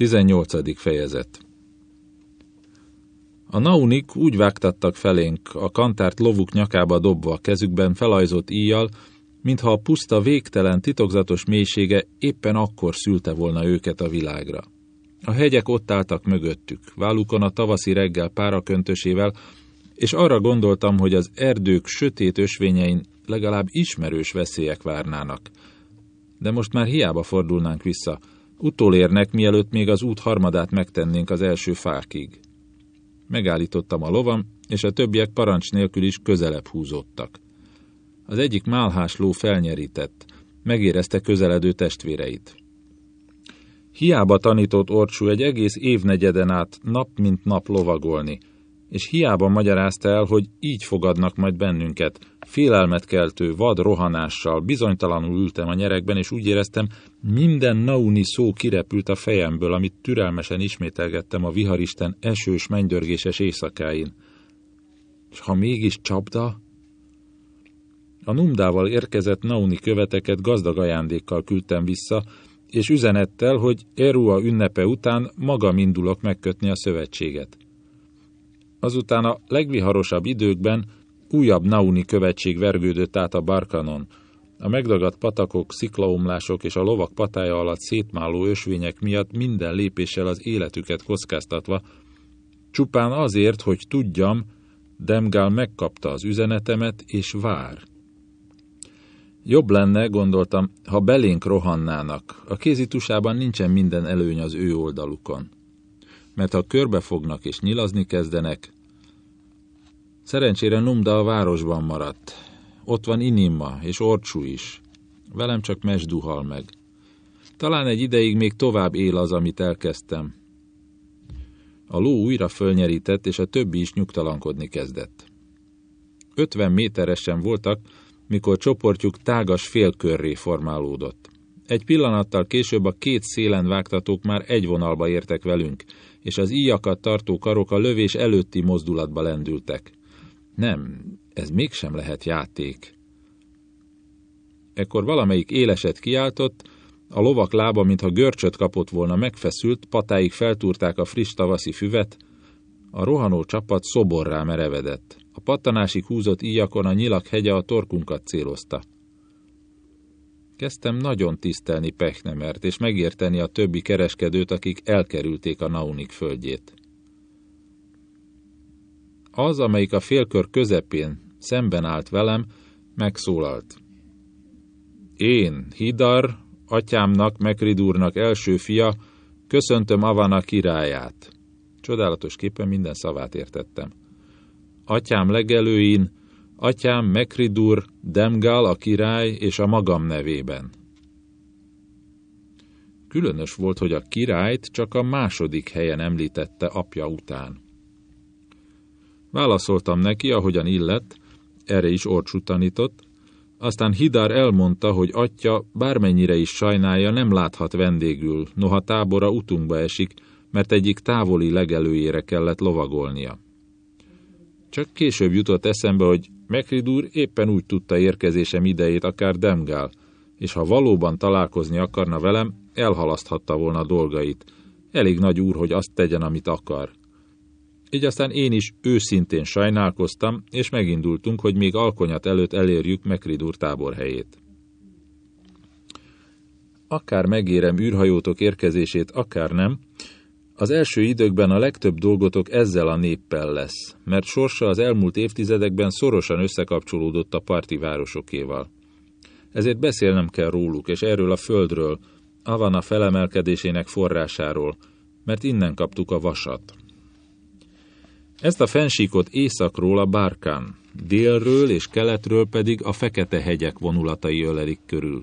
18. fejezet A naunik úgy vágtattak felénk, a kantárt lovuk nyakába dobva, kezükben felajzott íjjal, mintha a puszta végtelen, titokzatos mélysége éppen akkor szülte volna őket a világra. A hegyek ott álltak mögöttük, vállukon a tavaszi reggel páraköntösével, és arra gondoltam, hogy az erdők sötét ösvényein legalább ismerős veszélyek várnának. De most már hiába fordulnánk vissza, Utolérnek, mielőtt még az út harmadát megtennénk az első fákig. Megállítottam a lovam, és a többiek parancs nélkül is közelebb húzódtak. Az egyik málhás ló felnyerített, megérezte közeledő testvéreit. Hiába tanított Orcsú egy egész évnegyeden át nap mint nap lovagolni, és hiába magyarázta el, hogy így fogadnak majd bennünket, félelmet keltő, vad rohanással, bizonytalanul ültem a nyerekben, és úgy éreztem, minden nauni szó kirepült a fejemből, amit türelmesen ismételgettem a viharisten esős, mennydörgéses éjszakáin. És ha mégis csapda? A numdával érkezett nauni követeket gazdag ajándékkal küldtem vissza, és üzenettel, hogy Erua ünnepe után magam indulok megkötni a szövetséget. Azután a legviharosabb időkben újabb Nauni követség vergődött át a Barkanon. A megdagadt patakok, sziklaomlások és a lovak patája alatt szétmáló ösvények miatt minden lépéssel az életüket kockáztatva, csupán azért, hogy tudjam, Demgál megkapta az üzenetemet és vár. Jobb lenne, gondoltam, ha belénk rohannának. A kézitusában nincsen minden előny az ő oldalukon mert ha körbefognak és nyilazni kezdenek, szerencsére Numda a városban maradt. Ott van Inimma és Orcsú is. Velem csak mes meg. Talán egy ideig még tovább él az, amit elkezdtem. A ló újra fölnyerített, és a többi is nyugtalankodni kezdett. Ötven méteresen voltak, mikor csoportjuk tágas félkörré formálódott. Egy pillanattal később a két szélen vágtatók már egy vonalba értek velünk, és az íjakat tartó karok a lövés előtti mozdulatba lendültek. Nem, ez mégsem lehet játék. Ekkor valamelyik éleset kiáltott, a lovak lába, mintha görcsöt kapott volna, megfeszült, patáig feltúrták a friss tavaszi füvet, a rohanó csapat szoborrá merevedett. A pattanásig húzott íjakon a nyilak hegye a torkunkat célozta. Kezdtem nagyon tisztelni Pechnemert, és megérteni a többi kereskedőt, akik elkerülték a Naunik földjét. Az, amelyik a félkör közepén szemben állt velem, megszólalt. Én, Hidar, atyámnak, Mekridúrnak első fia, köszöntöm Avana királyát. Csodálatos képen minden szavát értettem. Atyám legelőin, atyám Mekridur, Demgal a király és a magam nevében. Különös volt, hogy a királyt csak a második helyen említette apja után. Válaszoltam neki, ahogyan illett, erre is Orcsú tanított, aztán Hidár elmondta, hogy atya bármennyire is sajnálja, nem láthat vendégül, noha tábora utunkba esik, mert egyik távoli legelőjére kellett lovagolnia. Csak később jutott eszembe, hogy Mekrid úr éppen úgy tudta érkezésem idejét akár Demgál, és ha valóban találkozni akarna velem, elhalaszthatta volna dolgait. Elég nagy úr, hogy azt tegyen, amit akar. Így aztán én is őszintén sajnálkoztam, és megindultunk, hogy még alkonyat előtt elérjük Mekrid úr táborhelyét. Akár megérem űrhajótok érkezését, akár nem, az első időkben a legtöbb dolgotok ezzel a néppel lesz, mert sorsa az elmúlt évtizedekben szorosan összekapcsolódott a parti városokéval. Ezért beszélnem kell róluk, és erről a földről, Avana felemelkedésének forrásáról, mert innen kaptuk a vasat. Ezt a fensíkot északról a Bárkán, délről és keletről pedig a fekete hegyek vonulatai ölelik körül.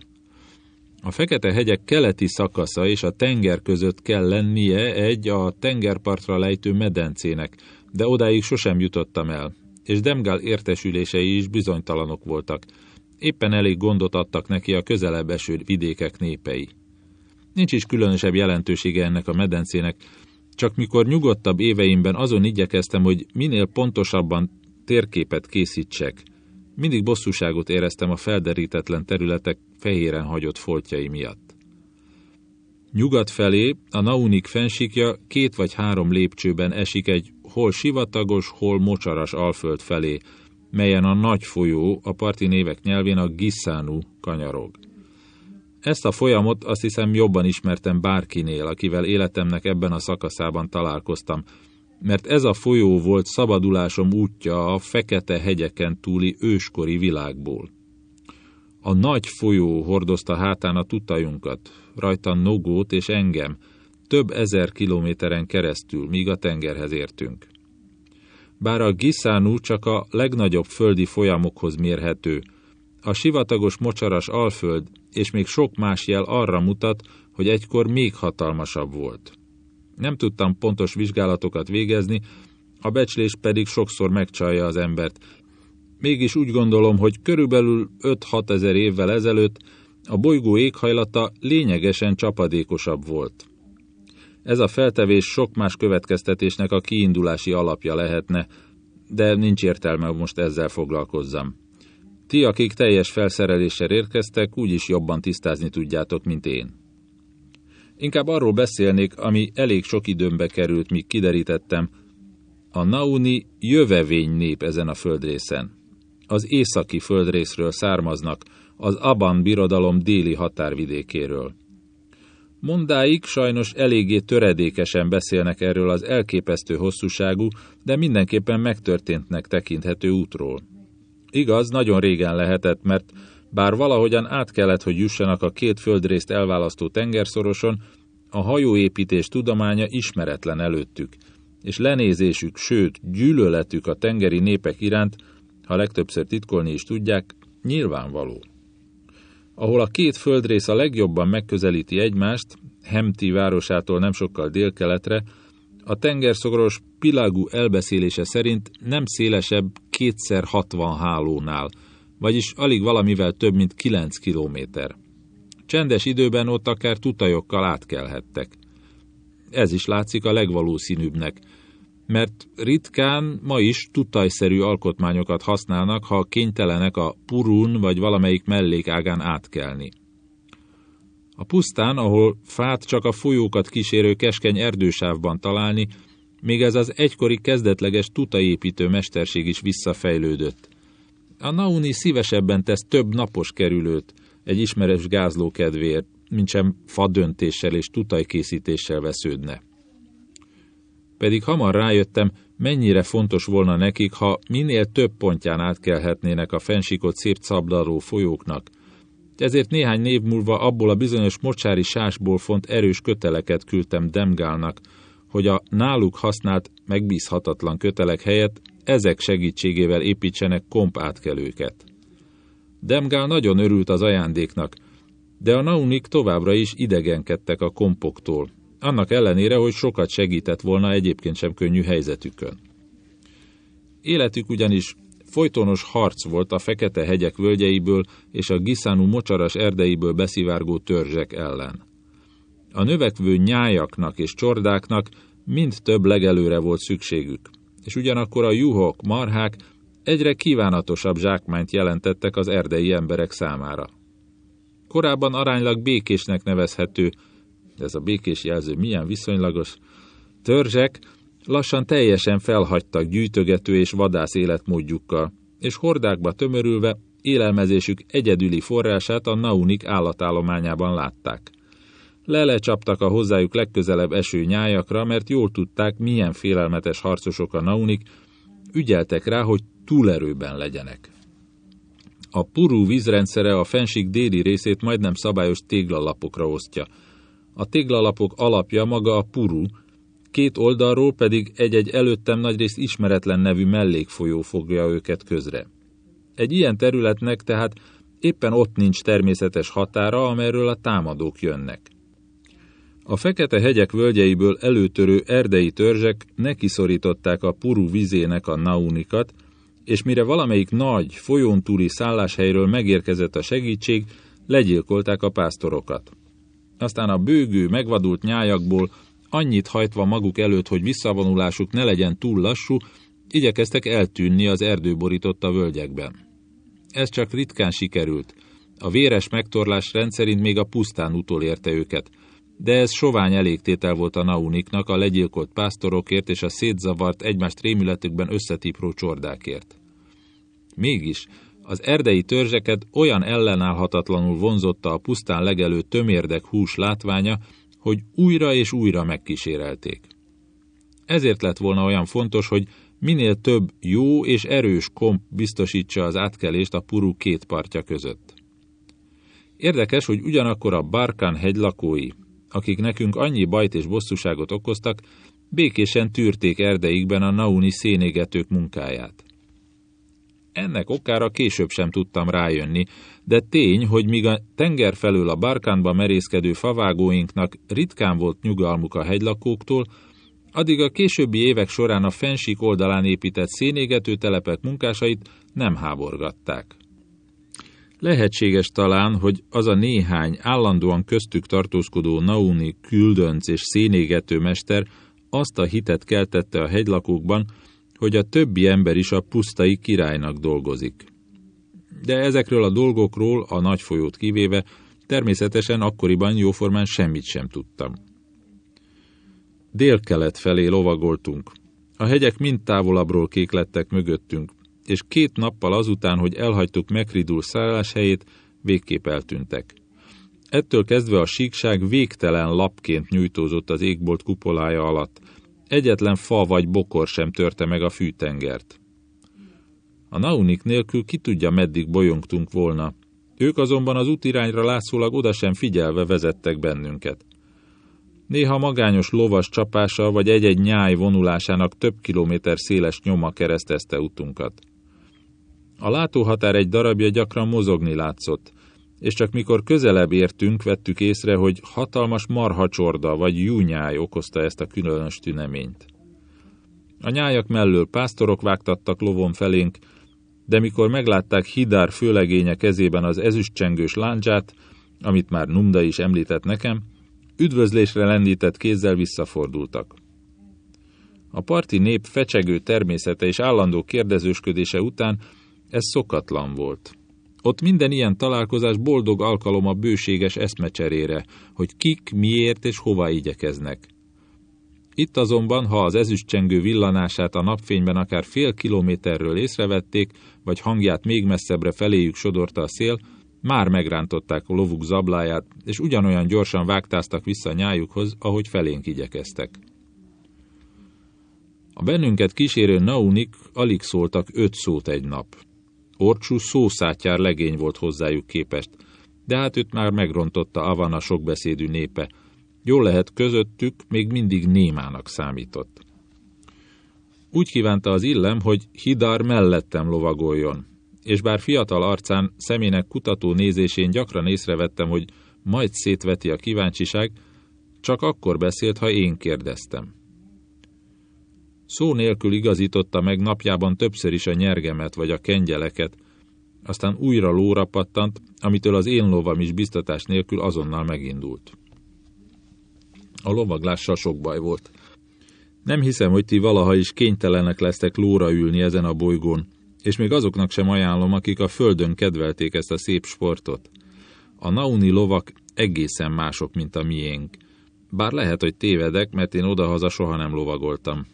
A Fekete-hegyek keleti szakasza és a tenger között kell lennie egy a tengerpartra lejtő medencének, de odáig sosem jutottam el, és Demgál értesülései is bizonytalanok voltak. Éppen elég gondot adtak neki a közelebb eső vidékek népei. Nincs is különösebb jelentősége ennek a medencének, csak mikor nyugodtabb éveimben azon igyekeztem, hogy minél pontosabban térképet készítsek – mindig bosszúságot éreztem a felderítetlen területek fehéren hagyott foltjai miatt. Nyugat felé a Naunik fensíkja két vagy három lépcsőben esik egy hol sivatagos, hol mocsaras alföld felé, melyen a nagy folyó a parti névek nyelvén a Gisszánú kanyarog. Ezt a folyamot azt hiszem jobban ismertem bárkinél, akivel életemnek ebben a szakaszában találkoztam, mert ez a folyó volt szabadulásom útja a fekete hegyeken túli őskori világból. A nagy folyó hordozta hátán a tutajunkat, rajta Nogót és engem, több ezer kilométeren keresztül, míg a tengerhez értünk. Bár a Giszánú csak a legnagyobb földi folyamokhoz mérhető, a sivatagos mocsaras alföld és még sok más jel arra mutat, hogy egykor még hatalmasabb volt. Nem tudtam pontos vizsgálatokat végezni, a becslés pedig sokszor megcsalja az embert. Mégis úgy gondolom, hogy körülbelül 5-6 ezer évvel ezelőtt a bolygó éghajlata lényegesen csapadékosabb volt. Ez a feltevés sok más következtetésnek a kiindulási alapja lehetne, de nincs értelme most ezzel foglalkozzam. Ti, akik teljes felszereléssel érkeztek, úgyis jobban tisztázni tudjátok, mint én. Inkább arról beszélnék, ami elég sok időmbe került, míg kiderítettem. A Nauni jövevény nép ezen a földrészen. Az északi földrészről származnak, az Aban birodalom déli határvidékéről. Mondáik sajnos eléggé töredékesen beszélnek erről az elképesztő hosszúságú, de mindenképpen megtörténtnek tekinthető útról. Igaz, nagyon régen lehetett, mert bár valahogyan át kellett, hogy jussanak a két földrészt elválasztó tengerszoroson, a hajóépítés tudománya ismeretlen előttük, és lenézésük, sőt, gyűlöletük a tengeri népek iránt, ha legtöbbször titkolni is tudják, nyilvánvaló. Ahol a két földrész a legjobban megközelíti egymást, Hemti városától nem sokkal délkeletre, a tengerszoros Pilagu elbeszélése szerint nem szélesebb kétszer 60 hálónál, vagyis alig valamivel több, mint 9 kilométer. Csendes időben ott akár tutajokkal átkelhettek. Ez is látszik a legvalószínűbbnek, mert ritkán ma is tutajszerű alkotmányokat használnak, ha kénytelenek a purun vagy valamelyik mellékágán átkelni. A pusztán, ahol fát csak a folyókat kísérő keskeny erdősávban találni, még ez az egykori kezdetleges tutaépítő mesterség is visszafejlődött. A Nauni szívesebben tesz több napos kerülőt egy ismeres gázló kedvéért, mint sem fadöntéssel és tutajkészítéssel vesződne. Pedig hamar rájöttem, mennyire fontos volna nekik, ha minél több pontján átkelhetnének a fensikot szép szabdaró folyóknak, ezért néhány név múlva abból a bizonyos mocsári sásból font erős köteleket küldtem Demgálnak, hogy a náluk használt, megbízhatatlan kötelek helyett ezek segítségével építsenek komp átkelőket. Demgál nagyon örült az ajándéknak, de a naunik továbbra is idegenkedtek a kompoktól, annak ellenére, hogy sokat segített volna egyébként sem könnyű helyzetükön. Életük ugyanis Folytonos harc volt a fekete hegyek völgyeiből és a Giszánú mocsaras erdeiből beszivárgó törzsek ellen. A növekvő nyájaknak és csordáknak mind több legelőre volt szükségük, és ugyanakkor a juhok, marhák egyre kívánatosabb zsákmányt jelentettek az erdei emberek számára. Korábban aránylag békésnek nevezhető, de ez a békés jelző milyen viszonylagos, törzsek lassan teljesen felhagytak gyűjtögető és vadász életmódjukkal, és hordákba tömörülve élelmezésük egyedüli forrását a naunik állatállományában látták. Lelecsaptak a hozzájuk legközelebb eső nyájakra, mert jól tudták, milyen félelmetes harcosok a naunik, ügyeltek rá, hogy túlerőben legyenek. A purú vízrendszere a fenség déli részét majdnem szabályos téglalapokra osztja. A téglalapok alapja maga a purú, két oldalról pedig egy-egy előttem nagyrészt ismeretlen nevű mellékfolyó fogja őket közre. Egy ilyen területnek tehát éppen ott nincs természetes határa, amerről a támadók jönnek. A fekete hegyek völgyeiből előtörő erdei törzsek nekiszorították a puru vizének a naunikat, és mire valamelyik nagy, folyón túli szálláshelyről megérkezett a segítség, legyilkolták a pásztorokat. Aztán a bőgő, megvadult nyájakból annyit hajtva maguk előtt, hogy visszavonulásuk ne legyen túl lassú, igyekeztek eltűnni az erdőborította völgyekben. Ez csak ritkán sikerült. A véres megtorlás rendszerint még a pusztán utolérte őket, de ez sovány elégtétel volt a nauniknak a legyilkolt pásztorokért és a szétzavart egymást rémületükben összetipró csordákért. Mégis, az erdei törzseket olyan ellenállhatatlanul vonzotta a pusztán legelő tömérdek hús látványa, hogy újra és újra megkísérelték. Ezért lett volna olyan fontos, hogy minél több jó és erős komp biztosítsa az átkelést a Puru két partja között. Érdekes, hogy ugyanakkor a Barkán hegy lakói, akik nekünk annyi bajt és bosszúságot okoztak, békésen tűrték erdeikben a nauni szénégetők munkáját. Ennek okára később sem tudtam rájönni, de tény, hogy míg a tenger felől a Barkánba merészkedő favágóinknak ritkán volt nyugalmuk a hegylakóktól, addig a későbbi évek során a fensík oldalán épített szénégető telepek munkásait nem háborgatták. Lehetséges talán, hogy az a néhány állandóan köztük tartózkodó Nauni küldönc és szénégető mester azt a hitet keltette a hegylakókban, hogy a többi ember is a pusztai királynak dolgozik. De ezekről a dolgokról, a nagy folyót kivéve, természetesen akkoriban jóformán semmit sem tudtam. Délkelet felé lovagoltunk. A hegyek mind távolabbról kék lettek mögöttünk, és két nappal azután, hogy elhagytuk Mekridul szálláshelyét, végképp eltűntek. Ettől kezdve a síkság végtelen lapként nyújtózott az égbolt kupolája alatt. Egyetlen fa vagy bokor sem törte meg a fűtengert. A naunik nélkül ki tudja, meddig bolyongtunk volna. Ők azonban az útirányra látszólag oda sem figyelve vezettek bennünket. Néha magányos lovas csapása vagy egy-egy nyáj vonulásának több kilométer széles nyoma keresztezte utunkat. A látóhatár egy darabja gyakran mozogni látszott, és csak mikor közelebb értünk, vettük észre, hogy hatalmas marhacsorda vagy júnyáj okozta ezt a különös tüneményt. A nyájak mellől pásztorok vágtattak lovon felénk, de mikor meglátták Hidár főlegénye kezében az ezüstcsengős láncsát, amit már Numda is említett nekem, üdvözlésre lendített kézzel visszafordultak. A parti nép fecsegő természete és állandó kérdezősködése után ez szokatlan volt. Ott minden ilyen találkozás boldog alkalom a bőséges eszmecserére, hogy kik, miért és hova igyekeznek. Itt azonban, ha az ezüstcsengő villanását a napfényben akár fél kilométerről észrevették, vagy hangját még messzebbre feléjük sodorta a szél, már megrántották a lovuk zabláját, és ugyanolyan gyorsan vágtáztak vissza nyájukhoz, ahogy felénk igyekeztek. A bennünket kísérő naunik alig szóltak öt szót egy nap. Orcsú szószátjár legény volt hozzájuk képest, de hát őt már megrontotta Avana sokbeszédű népe. Jól lehet közöttük, még mindig némának számított. Úgy kívánta az illem, hogy Hidar mellettem lovagoljon, és bár fiatal arcán, szemének kutató nézésén gyakran észrevettem, hogy majd szétveti a kíváncsiság, csak akkor beszélt, ha én kérdeztem. Szó nélkül igazította meg napjában többször is a nyergemet vagy a kengyeleket, aztán újra lóra pattant, amitől az én lovam is biztatás nélkül azonnal megindult. A lovaglással sok baj volt. Nem hiszem, hogy ti valaha is kénytelenek lesztek lóra ülni ezen a bolygón, és még azoknak sem ajánlom, akik a földön kedvelték ezt a szép sportot. A nauni lovak egészen mások, mint a miénk. Bár lehet, hogy tévedek, mert én odahaza soha nem lovagoltam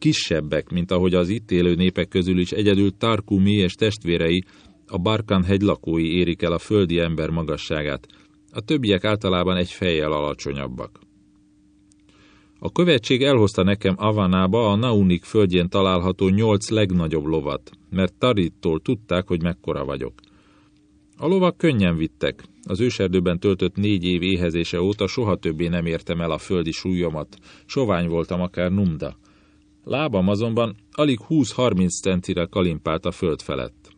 kisebbek, mint ahogy az itt élő népek közül is egyedül Tarkumi és testvérei, a Barkan hegy lakói érik el a földi ember magasságát, a többiek általában egy fejjel alacsonyabbak. A követség elhozta nekem Avanába a Naunik földjén található nyolc legnagyobb lovat, mert Tarittól tudták, hogy mekkora vagyok. A lovak könnyen vittek. Az őserdőben töltött négy év éhezése óta soha többé nem értem el a földi súlyomat. Sovány voltam akár numda. Lábam azonban alig 20-30 centire kalimpált a föld felett.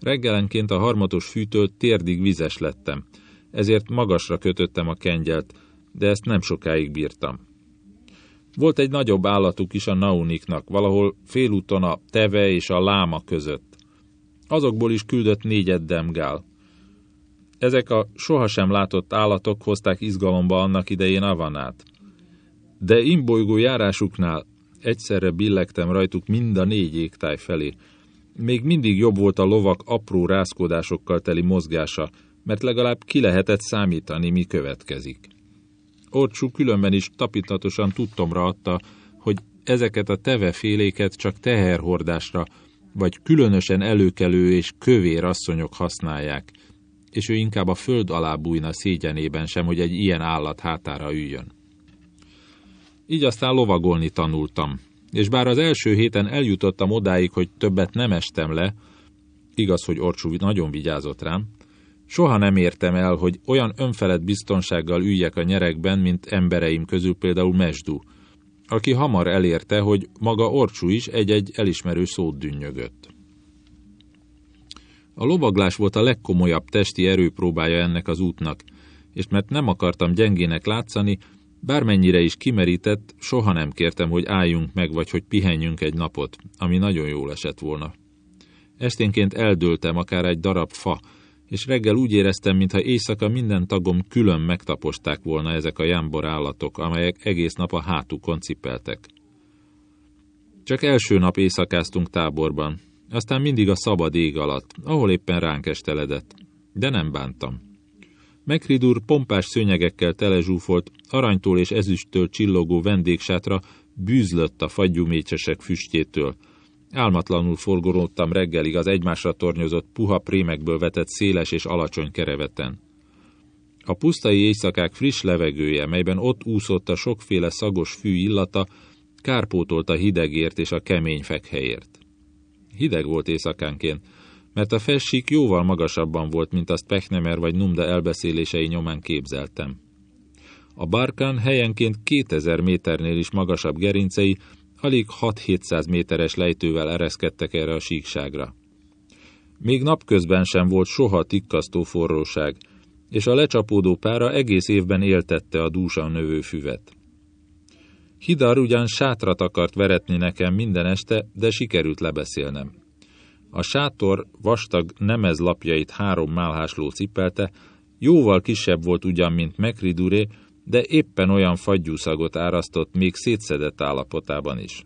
Reggelenként a harmatos fűtől térdig vizes lettem, ezért magasra kötöttem a kengyelt, de ezt nem sokáig bírtam. Volt egy nagyobb állatuk is a nauniknak, valahol félúton a teve és a láma között. Azokból is küldött négyed demgál. Ezek a sohasem látott állatok hozták izgalomba annak idején Avanát. De imbolygó járásuknál egyszerre billegtem rajtuk mind a négy égtáj felé. Még mindig jobb volt a lovak apró rázkodásokkal teli mozgása, mert legalább ki lehetett számítani, mi következik. Orcsú különben is tapintatosan tudtomra adta, hogy ezeket a teveféléket csak teherhordásra, vagy különösen előkelő és kövér asszonyok használják, és ő inkább a föld alá bújna szégyenében sem, hogy egy ilyen állat hátára üljön. Így aztán lovagolni tanultam, és bár az első héten eljutottam odáig, hogy többet nem estem le, igaz, hogy Orcsú nagyon vigyázott rám, soha nem értem el, hogy olyan önfelett biztonsággal üljek a nyerekben, mint embereim közül például Mesdú, aki hamar elérte, hogy maga Orcsú is egy-egy elismerő szót dünnyögött. A lovaglás volt a legkomolyabb testi erőpróbája ennek az útnak, és mert nem akartam gyengének látszani, bármennyire is kimerített, soha nem kértem, hogy álljunk meg, vagy hogy pihenjünk egy napot, ami nagyon jól esett volna. Esténként eldőltem akár egy darab fa, és reggel úgy éreztem, mintha éjszaka minden tagom külön megtaposták volna ezek a jámbor állatok, amelyek egész nap a hátukon cipeltek. Csak első nap éjszakáztunk táborban, aztán mindig a szabad ég alatt, ahol éppen ránk esteledett, de nem bántam. Mekridur pompás szőnyegekkel telezsúfolt, aranytól és ezüsttől csillogó vendégsátra bűzlött a fagyúmécsesek füstjétől, Álmatlanul forgolódtam reggelig az egymásra tornyozott puha prémekből vetett széles és alacsony kereveten. A pusztai éjszakák friss levegője, melyben ott úszott a sokféle szagos fű illata, kárpótolt a hidegért és a kemény fekhelyért. Hideg volt éjszakánként, mert a fessík jóval magasabban volt, mint azt Pechnemer vagy Numda elbeszélései nyomán képzeltem. A barkán helyenként 2000 méternél is magasabb gerincei alig 6-700 méteres lejtővel ereszkedtek erre a síkságra. Még napközben sem volt soha tikkasztó forróság, és a lecsapódó pára egész évben éltette a dúsan növő füvet. Hidar ugyan sátrat akart veretni nekem minden este, de sikerült lebeszélnem. A sátor vastag nemezlapjait három málhásló cipelte, jóval kisebb volt ugyan, mint Mekriduré, de éppen olyan fagyúszagot árasztott még szétszedett állapotában is.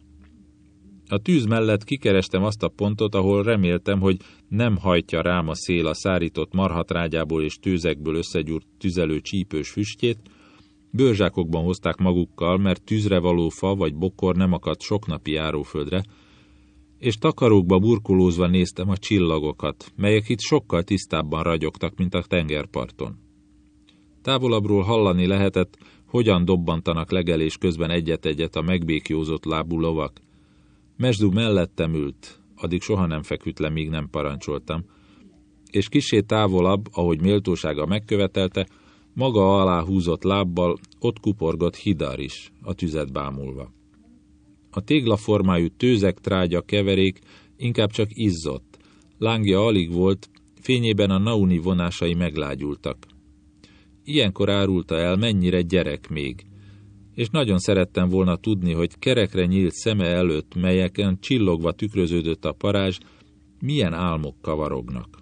A tűz mellett kikerestem azt a pontot, ahol reméltem, hogy nem hajtja rám a szél a szárított marhatrágyából és tőzekből összegyúrt tüzelő csípős füstjét, bőrzsákokban hozták magukkal, mert tűzre való fa vagy bokor nem akadt sok napi járóföldre, és takarókba burkolózva néztem a csillagokat, melyek itt sokkal tisztábban ragyogtak, mint a tengerparton. Távolabbról hallani lehetett, hogyan dobbantanak legelés közben egyet-egyet a megbékjózott lábú lovak. Mesdú mellettem ült, addig soha nem feküdt le, míg nem parancsoltam, és kisé távolabb, ahogy méltósága megkövetelte, maga alá húzott lábbal ott kuporgott hidar is, a tüzet bámulva. A téglaformájú tőzek trágya keverék inkább csak izzott, lángja alig volt, fényében a nauni vonásai meglágyultak. Ilyenkor árulta el, mennyire gyerek még, és nagyon szerettem volna tudni, hogy kerekre nyílt szeme előtt, melyeken csillogva tükröződött a parázs, milyen álmok kavarognak.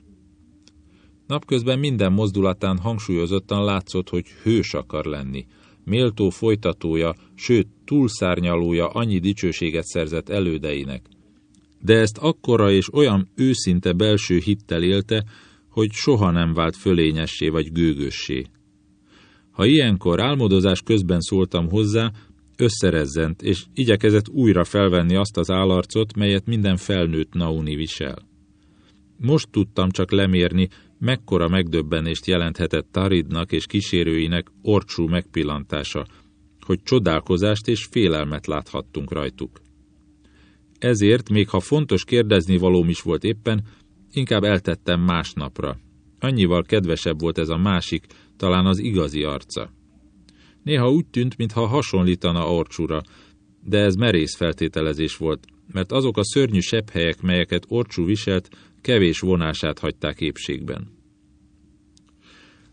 Napközben minden mozdulatán hangsúlyozottan látszott, hogy hős akar lenni, méltó folytatója, sőt túlszárnyalója annyi dicsőséget szerzett elődeinek. De ezt akkora és olyan őszinte belső hittel élte, hogy soha nem vált fölényessé vagy gőgössé. Ha ilyenkor álmodozás közben szóltam hozzá, összerezzent, és igyekezett újra felvenni azt az állarcot, melyet minden felnőtt Nauni visel. Most tudtam csak lemérni, mekkora megdöbbenést jelenthetett Taridnak és kísérőinek orcsú megpillantása, hogy csodálkozást és félelmet láthattunk rajtuk. Ezért, még ha fontos kérdezni valóm is volt éppen, inkább eltettem másnapra. Annyival kedvesebb volt ez a másik, talán az igazi arca. Néha úgy tűnt, mintha hasonlítana Orcsúra, de ez merész feltételezés volt, mert azok a szörnyű helyek, melyeket Orcsú viselt, kevés vonását hagyták épségben.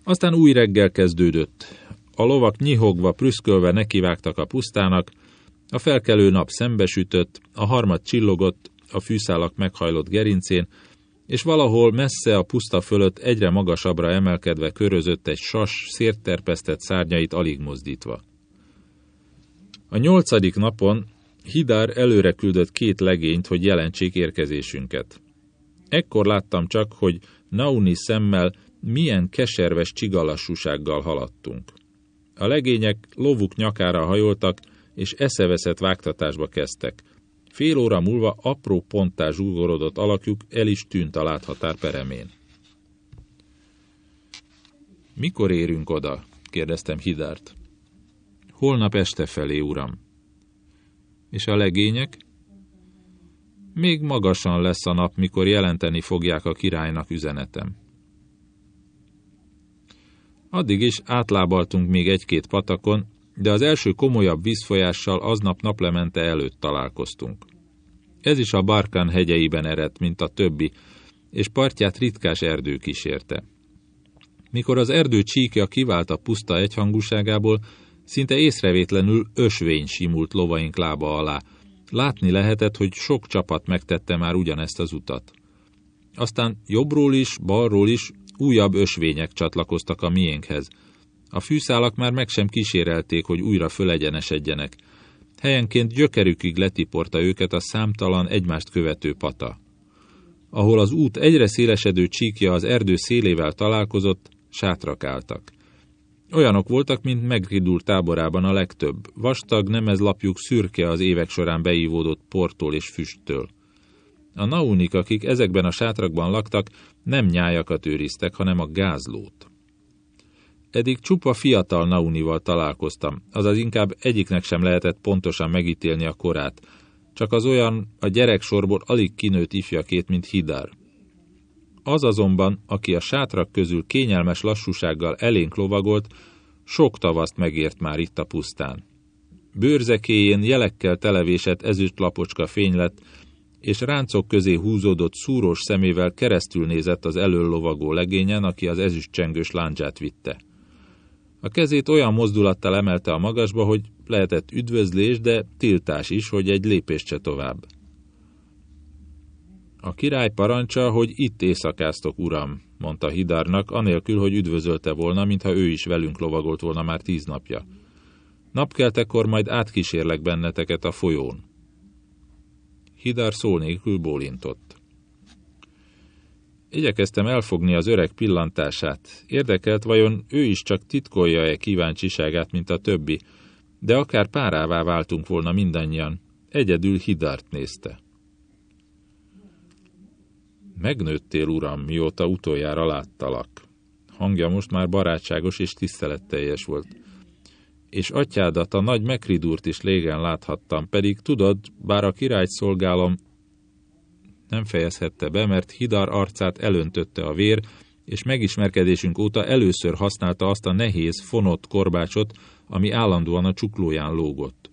Aztán új reggel kezdődött. A lovak nyihogva, prüszkölve nekivágtak a pusztának, a felkelő nap szembesütött, a harmad csillogott, a fűszálak meghajlott gerincén, és valahol messze a puszta fölött egyre magasabbra emelkedve körözött egy sas, szértterpesztett szárnyait alig mozdítva. A nyolcadik napon Hidár előre küldött két legényt, hogy jelentsék érkezésünket. Ekkor láttam csak, hogy Nauni szemmel milyen keserves csigalassúsággal haladtunk. A legények lovuk nyakára hajoltak, és eszeveszett vágtatásba kezdtek. Fél óra múlva apró ponttá zsugorodott alakjuk el is tűnt a láthatár peremén. Mikor érünk oda? kérdeztem Hidárt. Holnap este felé, uram. És a legények? Még magasan lesz a nap, mikor jelenteni fogják a királynak üzenetem. Addig is átlábaltunk még egy-két patakon, de az első komolyabb vízfolyással aznap naplemente előtt találkoztunk. Ez is a Barkán hegyeiben eredt, mint a többi, és partját ritkás erdő kísérte. Mikor az erdő csíkja kivált a puszta egyhangúságából, szinte észrevétlenül ösvény simult lovaink lába alá. Látni lehetett, hogy sok csapat megtette már ugyanezt az utat. Aztán jobbról is, balról is újabb ösvények csatlakoztak a miénkhez. A fűszálak már meg sem kísérelték, hogy újra fölegyenesedjenek. Helyenként gyökerükig letiporta őket a számtalan egymást követő pata. Ahol az út egyre szélesedő csíkja az erdő szélével találkozott, sátrak álltak. Olyanok voltak, mint megridul táborában a legtöbb. Vastag nemezlapjuk szürke az évek során beívódott portól és füsttől. A naunik, akik ezekben a sátrakban laktak, nem nyájakat őriztek, hanem a gázlót. Eddig csupa fiatal naunival találkoztam, azaz inkább egyiknek sem lehetett pontosan megítélni a korát, csak az olyan a gyereksorból alig kinőtt ifjakét, mint Hidár. Az azonban, aki a sátrak közül kényelmes lassúsággal elénk lovagolt, sok tavaszt megért már itt a pusztán. Bőrzekéjén jelekkel televésett ezüst lapocska fény lett, és ráncok közé húzódott szúrós szemével keresztül nézett az elől lovagó legényen, aki az ezüst csengős láncsát vitte. A kezét olyan mozdulattal emelte a magasba, hogy lehetett üdvözlés, de tiltás is, hogy egy lépést se tovább. A király parancsa, hogy itt éjszakáztok, uram, mondta Hidárnak, anélkül, hogy üdvözölte volna, mintha ő is velünk lovagolt volna már tíz napja. Napkeltekor majd átkísérlek benneteket a folyón. Hidár szó nélkül bólintott. Igyekeztem elfogni az öreg pillantását. Érdekelt, vajon ő is csak titkolja-e kíváncsiságát, mint a többi, de akár párává váltunk volna mindannyian. Egyedül Hidárt nézte. Megnőttél, uram, mióta utoljára láttalak. Hangja most már barátságos és tiszteletteljes volt. És atyádat, a nagy Mekridúrt is légen láthattam, pedig tudod, bár a királyt szolgálom, nem fejezhette be, mert Hidar arcát elöntötte a vér, és megismerkedésünk óta először használta azt a nehéz, fonott korbácsot, ami állandóan a csuklóján lógott.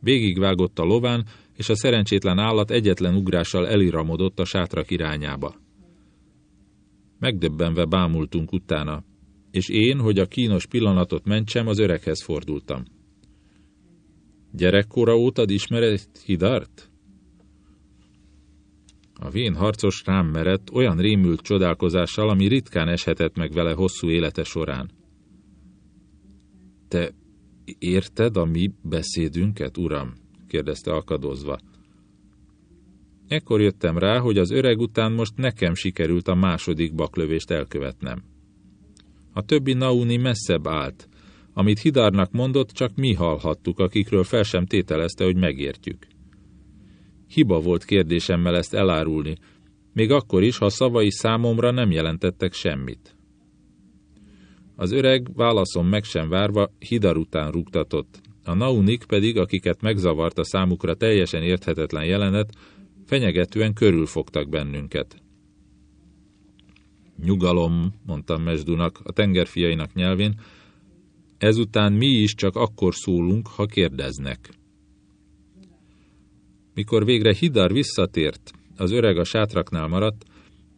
Végigvágott a lován, és a szerencsétlen állat egyetlen ugrással eliramodott a sátrak irányába. Megdöbbenve bámultunk utána, és én, hogy a kínos pillanatot mentsem, az öreghez fordultam. Gyerekkora óta ismered Hidart? A vén harcos rám merett olyan rémült csodálkozással, ami ritkán eshetett meg vele hosszú élete során. Te érted a mi beszédünket, uram? Kérdezte akadozva. Ekkor jöttem rá, hogy az öreg után most nekem sikerült a második baklövést elkövetnem. A többi Nauni messzebb állt. Amit Hidárnak mondott, csak mi hallhattuk, akikről fel sem tételezte, hogy megértjük. Hiba volt kérdésemmel ezt elárulni, még akkor is, ha szavai számomra nem jelentettek semmit. Az öreg válaszom meg sem várva Hidar után rúgtatott, a naunik pedig, akiket megzavart a számukra teljesen érthetetlen jelenet, fenyegetően körülfogtak bennünket. Nyugalom, mondtam Mesdunak, a tengerfiainak nyelvén, ezután mi is csak akkor szólunk, ha kérdeznek. Mikor végre Hidar visszatért, az öreg a sátraknál maradt,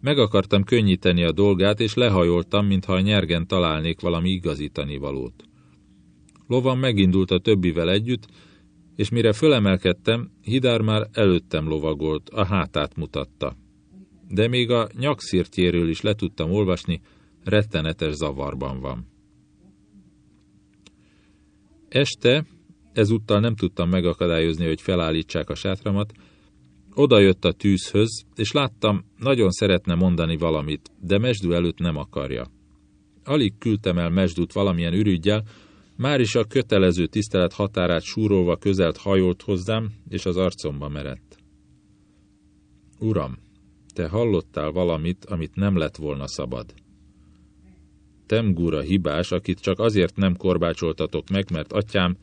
meg akartam könnyíteni a dolgát, és lehajoltam, mintha a nyergen találnék valami igazítani valót. Lovan megindult a többivel együtt, és mire fölemelkedtem, Hidár már előttem lovagolt, a hátát mutatta. De még a nyakszirtjéről is le tudtam olvasni, rettenetes zavarban van. Este, ezúttal nem tudtam megakadályozni, hogy felállítsák a sátramat, oda jött a tűzhöz, és láttam, nagyon szeretne mondani valamit, de Mesdú előtt nem akarja. Alig küldtem el Mesdút valamilyen ürügyjel, Már is a kötelező tisztelet határát súrolva közelt hajolt hozzám, és az arcomba merett. Uram, te hallottál valamit, amit nem lett volna szabad. Temgura hibás, akit csak azért nem korbácsoltatok meg, mert atyám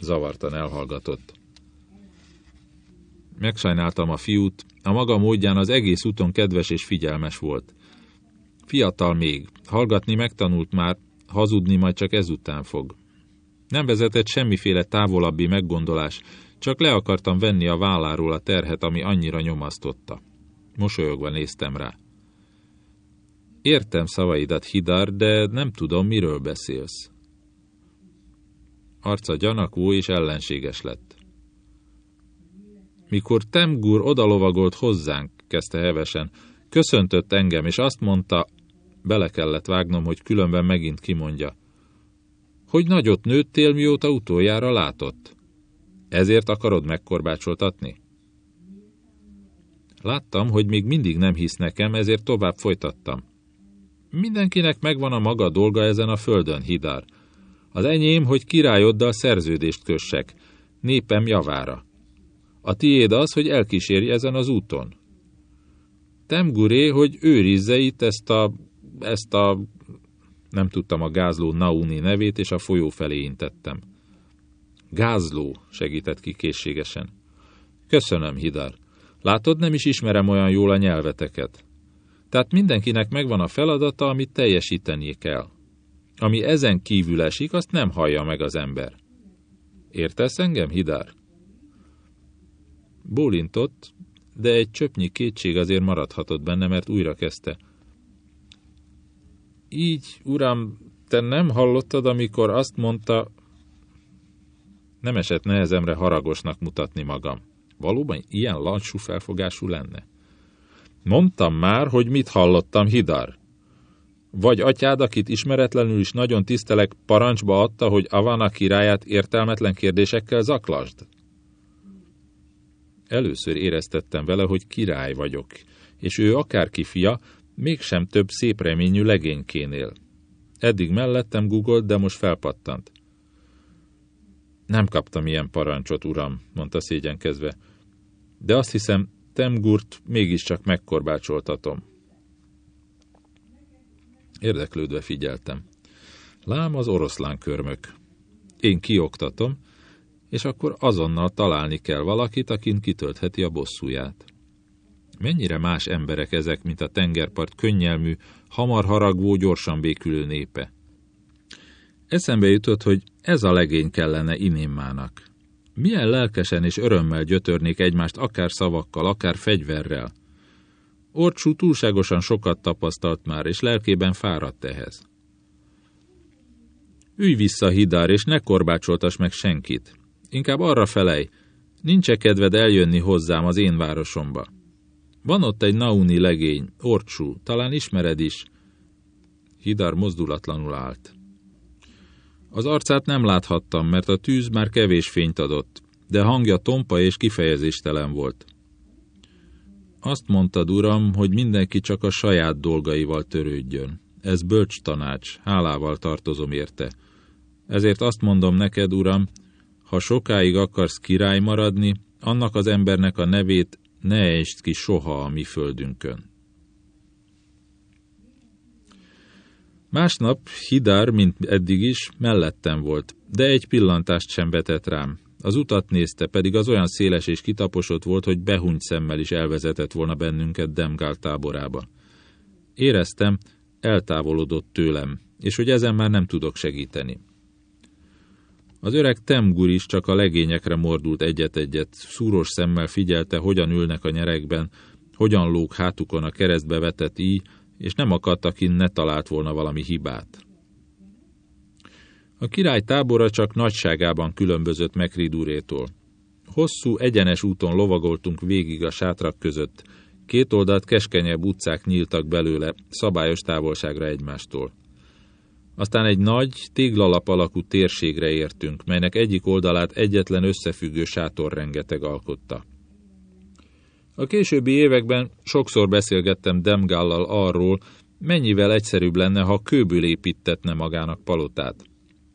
zavartan elhallgatott. Megsajnáltam a fiút, a maga módján az egész úton kedves és figyelmes volt. Fiatal még, hallgatni megtanult már, hazudni majd csak ezután fog. Nem vezetett semmiféle távolabbi meggondolás, csak le akartam venni a válláról a terhet, ami annyira nyomasztotta. Mosolyogva néztem rá. Értem szavaidat, Hidar, de nem tudom, miről beszélsz. Arca gyanakú és ellenséges lett. Mikor Temgur odalovagolt hozzánk, kezdte hevesen, köszöntött engem, és azt mondta, bele kellett vágnom, hogy különben megint kimondja. Hogy nagyot nőttél, mióta utoljára látott? Ezért akarod megkorbácsoltatni? Láttam, hogy még mindig nem hisz nekem, ezért tovább folytattam. Mindenkinek megvan a maga dolga ezen a földön, Hidár. Az enyém, hogy királyoddal szerződést kössek, népem javára. A tiéd az, hogy elkísérj ezen az úton. Temguré, hogy őrizze itt ezt a... ezt a... nem tudtam a gázló Nauni nevét, és a folyó felé intettem. Gázló, segített ki készségesen. Köszönöm, Hidar. Látod, nem is ismerem olyan jól a nyelveteket. Tehát mindenkinek megvan a feladata, amit teljesítenie kell. Ami ezen kívül esik, azt nem hallja meg az ember. Értesz engem, Hidár? Bólintott, de egy csöpnyi kétség azért maradhatott benne, mert újra kezdte. Így, uram, te nem hallottad, amikor azt mondta... Nem esett nehezemre haragosnak mutatni magam. Valóban ilyen lassú felfogású lenne? Mondtam már, hogy mit hallottam, Hidar. Vagy atyád, akit ismeretlenül is nagyon tisztelek, parancsba adta, hogy Avana királyát értelmetlen kérdésekkel zaklasd? Először éreztettem vele, hogy király vagyok, és ő akárki fia, mégsem több szép reményű legénykénél. Eddig mellettem gugolt, de most felpattant. Nem kaptam ilyen parancsot, uram, mondta szégyenkezve. De azt hiszem, Temgurt mégiscsak megkorbácsoltatom. Érdeklődve figyeltem. Lám az oroszlán körmök. Én kioktatom, és akkor azonnal találni kell valakit, akin kitöltheti a bosszúját. Mennyire más emberek ezek, mint a tengerpart könnyelmű, hamar haragvó, gyorsan békülő népe. Eszembe jutott, hogy ez a legény kellene Inémmának. Milyen lelkesen és örömmel gyötörnék egymást akár szavakkal, akár fegyverrel. Orcsú túlságosan sokat tapasztalt már, és lelkében fáradt ehhez. Ülj vissza, Hidár, és ne korbácsoltas meg senkit. Inkább arra felej, nincs -e kedved eljönni hozzám az én városomba. Van ott egy nauni legény, Orcsú, talán ismered is. Hidar mozdulatlanul állt. Az arcát nem láthattam, mert a tűz már kevés fényt adott, de hangja tompa és kifejezéstelen volt. Azt mondtad, uram, hogy mindenki csak a saját dolgaival törődjön. Ez bölcs tanács, hálával tartozom érte. Ezért azt mondom neked, uram, ha sokáig akarsz király maradni, annak az embernek a nevét ne ejtsd ki soha a mi földünkön. Másnap Hidár, mint eddig is, mellettem volt, de egy pillantást sem vetett rám. Az utat nézte, pedig az olyan széles és kitaposott volt, hogy behunyt szemmel is elvezetett volna bennünket Demgál táborába. Éreztem, eltávolodott tőlem, és hogy ezen már nem tudok segíteni. Az öreg Temgur is csak a legényekre mordult egyet-egyet, szúros szemmel figyelte, hogyan ülnek a nyerekben, hogyan lóg hátukon a keresztbe vetett íj, és nem akadt, akin ne talált volna valami hibát. A király tábora csak nagyságában különbözött Mekridurétól. Hosszú, egyenes úton lovagoltunk végig a sátrak között, két oldalt keskenyebb utcák nyíltak belőle, szabályos távolságra egymástól. Aztán egy nagy, téglalap alakú térségre értünk, melynek egyik oldalát egyetlen összefüggő sátor rengeteg alkotta. A későbbi években sokszor beszélgettem Demgállal arról, mennyivel egyszerűbb lenne, ha kőből építetne magának palotát.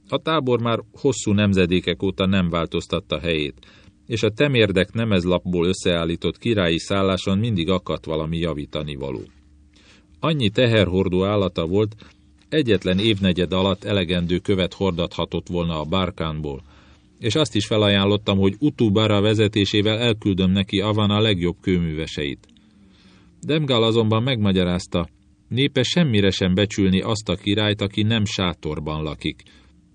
A tábor már hosszú nemzedékek óta nem változtatta helyét, és a temérdek nemezlapból összeállított királyi szálláson mindig akadt valami javítani való. Annyi teherhordó állata volt, egyetlen évnegyed alatt elegendő követ hordathatott volna a bárkánból, és azt is felajánlottam, hogy Utubara vezetésével elküldöm neki Avana legjobb kőműveseit. Demgal azonban megmagyarázta, népe semmire sem becsülni azt a királyt, aki nem sátorban lakik,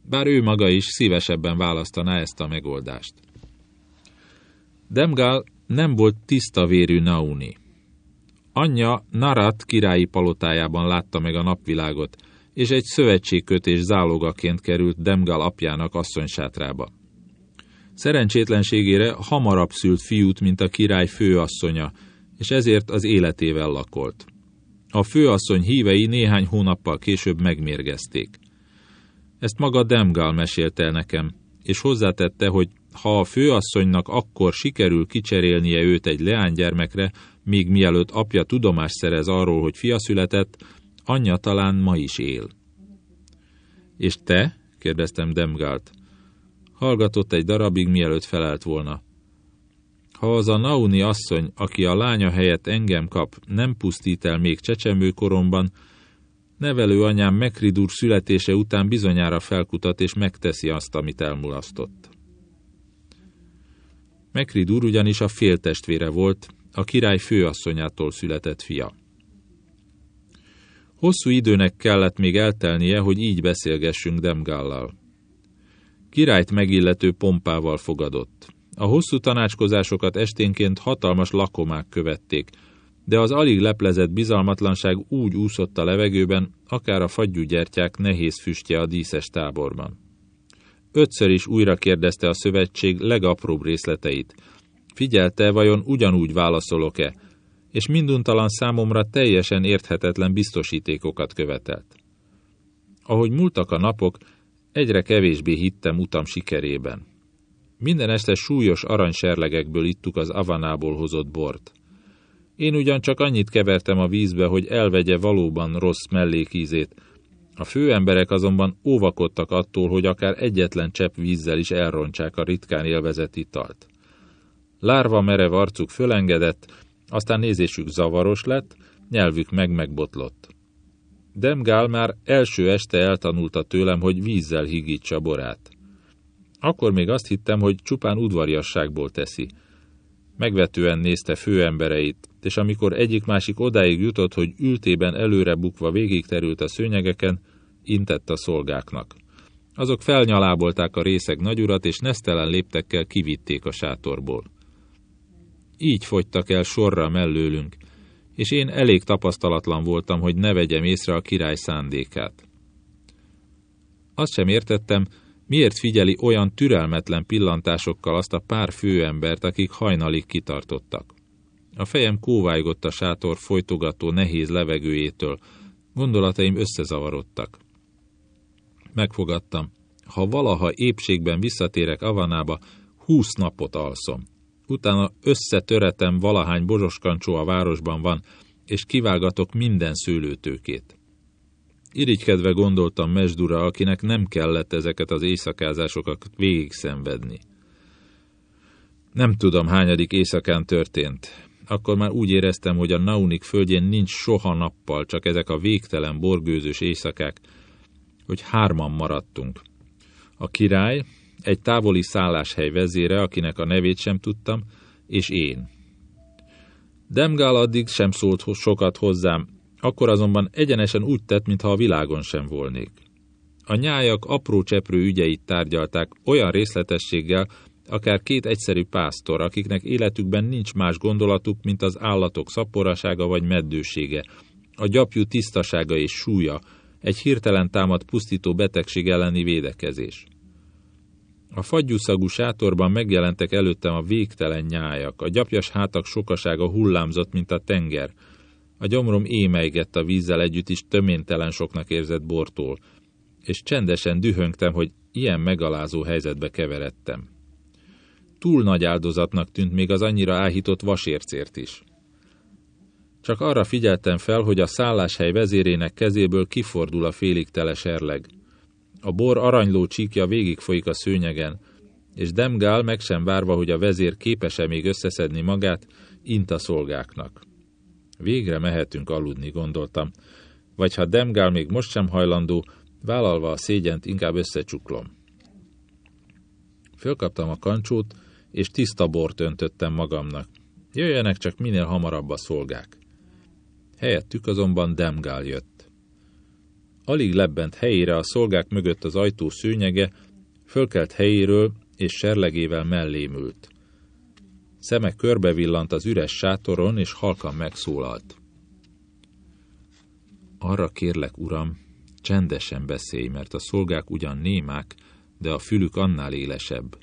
bár ő maga is szívesebben választaná ezt a megoldást. Demgal nem volt tiszta vérű Nauni. Anyja Narat királyi palotájában látta meg a napvilágot, és egy szövetségkötés zálogaként került Demgal apjának asszonysátrába. Szerencsétlenségére hamarabb szült fiút, mint a király főasszonya, és ezért az életével lakolt. A főasszony hívei néhány hónappal később megmérgezték. Ezt maga Demgal mesélte el nekem, és hozzátette, hogy ha a főasszonynak akkor sikerül kicserélnie őt egy leánygyermekre, még mielőtt apja tudomást szerez arról, hogy fia született, anyja talán ma is él. És te? kérdeztem Demgalt. Hallgatott egy darabig, mielőtt felelt volna. Ha az a Nauni asszony, aki a lánya helyett engem kap, nem pusztít el még csecsemőkoromban, nevelő anyám Mekridur születése után bizonyára felkutat és megteszi azt, amit elmulasztott. Mekridur ugyanis a féltestvére volt, a király főasszonyától született fia. Hosszú időnek kellett még eltelnie, hogy így beszélgessünk Demgállal. Királyt megillető pompával fogadott. A hosszú tanácskozásokat esténként hatalmas lakomák követték, de az alig leplezett bizalmatlanság úgy úszott a levegőben, akár a fagyúgyertyák nehéz füstje a díszes táborban. Ötször is újra kérdezte a szövetség legapróbb részleteit. Figyelte, vajon ugyanúgy válaszolok-e, és minduntalan számomra teljesen érthetetlen biztosítékokat követelt. Ahogy múltak a napok, egyre kevésbé hittem utam sikerében. Minden este súlyos aranyserlegekből ittuk az avanából hozott bort. Én ugyancsak annyit kevertem a vízbe, hogy elvegye valóban rossz mellékízét, a főemberek azonban óvakodtak attól, hogy akár egyetlen csepp vízzel is elrontsák a ritkán élvezett italt. Lárva merev arcuk fölengedett, aztán nézésük zavaros lett, nyelvük meg megbotlott. Demgál már első este eltanulta tőlem, hogy vízzel higítsa borát. Akkor még azt hittem, hogy csupán udvariasságból teszi. Megvetően nézte főembereit, és amikor egyik-másik odáig jutott, hogy ültében előre bukva végig terült a szőnyegeken, intett a szolgáknak. Azok felnyalábolták a részeg nagyurat, és nesztelen léptekkel kivitték a sátorból. Így fogytak el sorra mellőlünk, és én elég tapasztalatlan voltam, hogy ne vegyem észre a király szándékát. Azt sem értettem, miért figyeli olyan türelmetlen pillantásokkal azt a pár főembert, akik hajnalig kitartottak. A fejem kóvájgott a sátor folytogató nehéz levegőjétől, gondolataim összezavarodtak. Megfogadtam, ha valaha épségben visszatérek Avanába, húsz napot alszom. Utána összetöretem valahány bozsoskancsó a városban van, és kivágatok minden szőlőtőkét. Irigykedve gondoltam Mesdura, akinek nem kellett ezeket az éjszakázásokat végig szenvedni. Nem tudom, hányadik éjszakán történt akkor már úgy éreztem, hogy a Naunik földjén nincs soha nappal, csak ezek a végtelen borgőzős éjszakák, hogy hárman maradtunk. A király, egy távoli szálláshely vezére, akinek a nevét sem tudtam, és én. Demgál addig sem szólt sokat hozzám, akkor azonban egyenesen úgy tett, mintha a világon sem volnék. A nyájak apró cseprő ügyeit tárgyalták olyan részletességgel, akár két egyszerű pásztor, akiknek életükben nincs más gondolatuk, mint az állatok szaporasága vagy meddősége, a gyapjú tisztasága és súlya, egy hirtelen támad pusztító betegség elleni védekezés. A fagyúszagú sátorban megjelentek előttem a végtelen nyájak, a gyapjas hátak sokasága hullámzott, mint a tenger, a gyomrom émeigett a vízzel együtt is töménytelen soknak érzett bortól, és csendesen dühöngtem, hogy ilyen megalázó helyzetbe keveredtem túl nagy áldozatnak tűnt még az annyira áhított vasércért is. Csak arra figyeltem fel, hogy a szálláshely vezérének kezéből kifordul a félig tele serleg. A bor aranyló csíkja végigfolyik a szőnyegen, és Demgál meg sem várva, hogy a vezér képes-e még összeszedni magát, int a szolgáknak. Végre mehetünk aludni, gondoltam, vagy ha Demgál még most sem hajlandó, vállalva a szégyent inkább összecsuklom. Fölkaptam a kancsót, és tiszta bort öntöttem magamnak. Jöjjenek csak minél hamarabb a szolgák. Helyettük azonban Demgál jött. Alig lebbent helyére a szolgák mögött az ajtó szőnyege, fölkelt helyéről, és serlegével mellém ült. Szeme körbevillant az üres sátoron, és halkan megszólalt. Arra kérlek, uram, csendesen beszélj, mert a szolgák ugyan némák, de a fülük annál élesebb.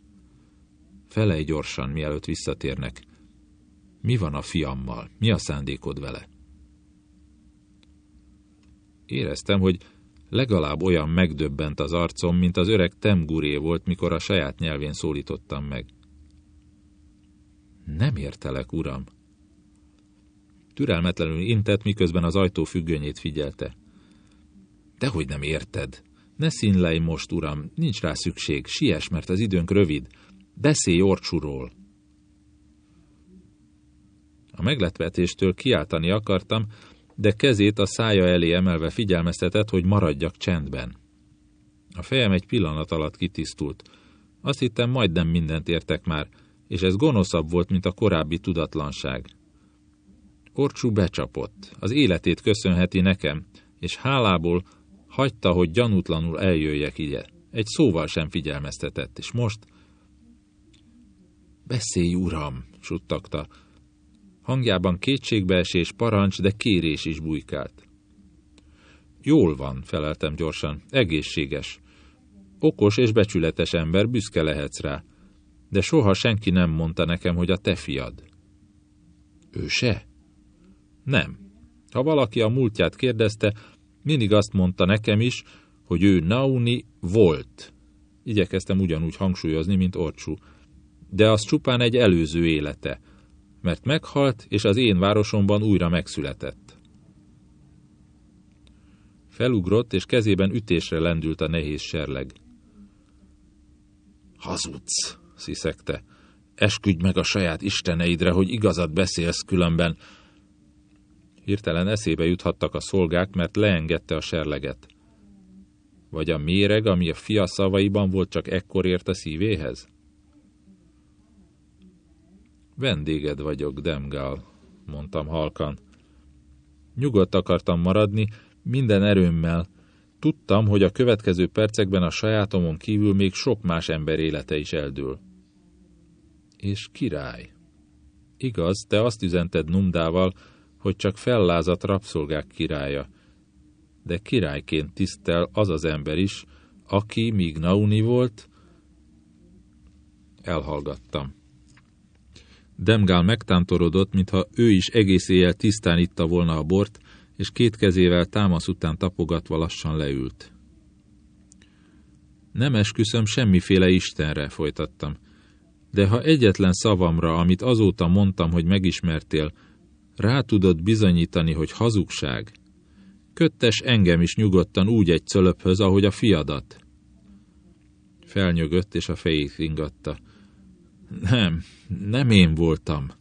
Felej gyorsan, mielőtt visszatérnek. Mi van a fiammal? Mi a szándékod vele? Éreztem, hogy legalább olyan megdöbbent az arcom, mint az öreg Temguré volt, mikor a saját nyelvén szólítottam meg. Nem értelek, uram. Türelmetlenül intett, miközben az ajtó függönyét figyelte. Dehogy nem érted. Ne színlej most, uram, nincs rá szükség, siess, mert az időnk rövid. Beszélj Orcsúról. A megletvetéstől kiáltani akartam, de kezét a szája elé emelve figyelmeztetett, hogy maradjak csendben. A fejem egy pillanat alatt kitisztult. Azt hittem, majdnem mindent értek már, és ez gonoszabb volt, mint a korábbi tudatlanság. Orcsú becsapott, az életét köszönheti nekem, és hálából hagyta, hogy gyanútlanul eljöjjek ide. Egy szóval sem figyelmeztetett, és most... Beszélj, uram, suttogta. Hangjában kétségbeesés, parancs, de kérés is bujkált. Jól van, feleltem gyorsan, egészséges. Okos és becsületes ember, büszke lehetsz rá de soha senki nem mondta nekem, hogy a te fiad. Ő se? Nem. Ha valaki a múltját kérdezte, mindig azt mondta nekem is, hogy ő Nauni volt. Igyekeztem ugyanúgy hangsúlyozni, mint Orcsú. De az csupán egy előző élete, mert meghalt, és az én városomban újra megszületett. Felugrott, és kezében ütésre lendült a nehéz serleg. Hazudsz, sziszegte. Esküdj meg a saját isteneidre, hogy igazat beszélsz különben. Hirtelen eszébe juthattak a szolgák, mert leengedte a serleget. Vagy a méreg, ami a fia szavaiban volt, csak ekkor ért a szívéhez? Vendéged vagyok, Demgál, mondtam halkan. Nyugodt akartam maradni, minden erőmmel, Tudtam, hogy a következő percekben a sajátomon kívül még sok más ember élete is eldől. És király. Igaz, te azt üzented Numdával, hogy csak fellázadt rabszolgák királya. De királyként tisztel az az ember is, aki, míg Nauni volt, elhallgattam. Demgál megtántorodott, mintha ő is egész éjjel tisztán itta volna a bort, és két kezével támasz után tapogatva lassan leült. Nem esküszöm semmiféle Istenre, folytattam. De ha egyetlen szavamra, amit azóta mondtam, hogy megismertél, rá tudod bizonyítani, hogy hazugság, köttes engem is nyugodtan úgy egy cölöphöz, ahogy a fiadat. Felnyögött, és a fejét ingatta. Nem, nem én voltam.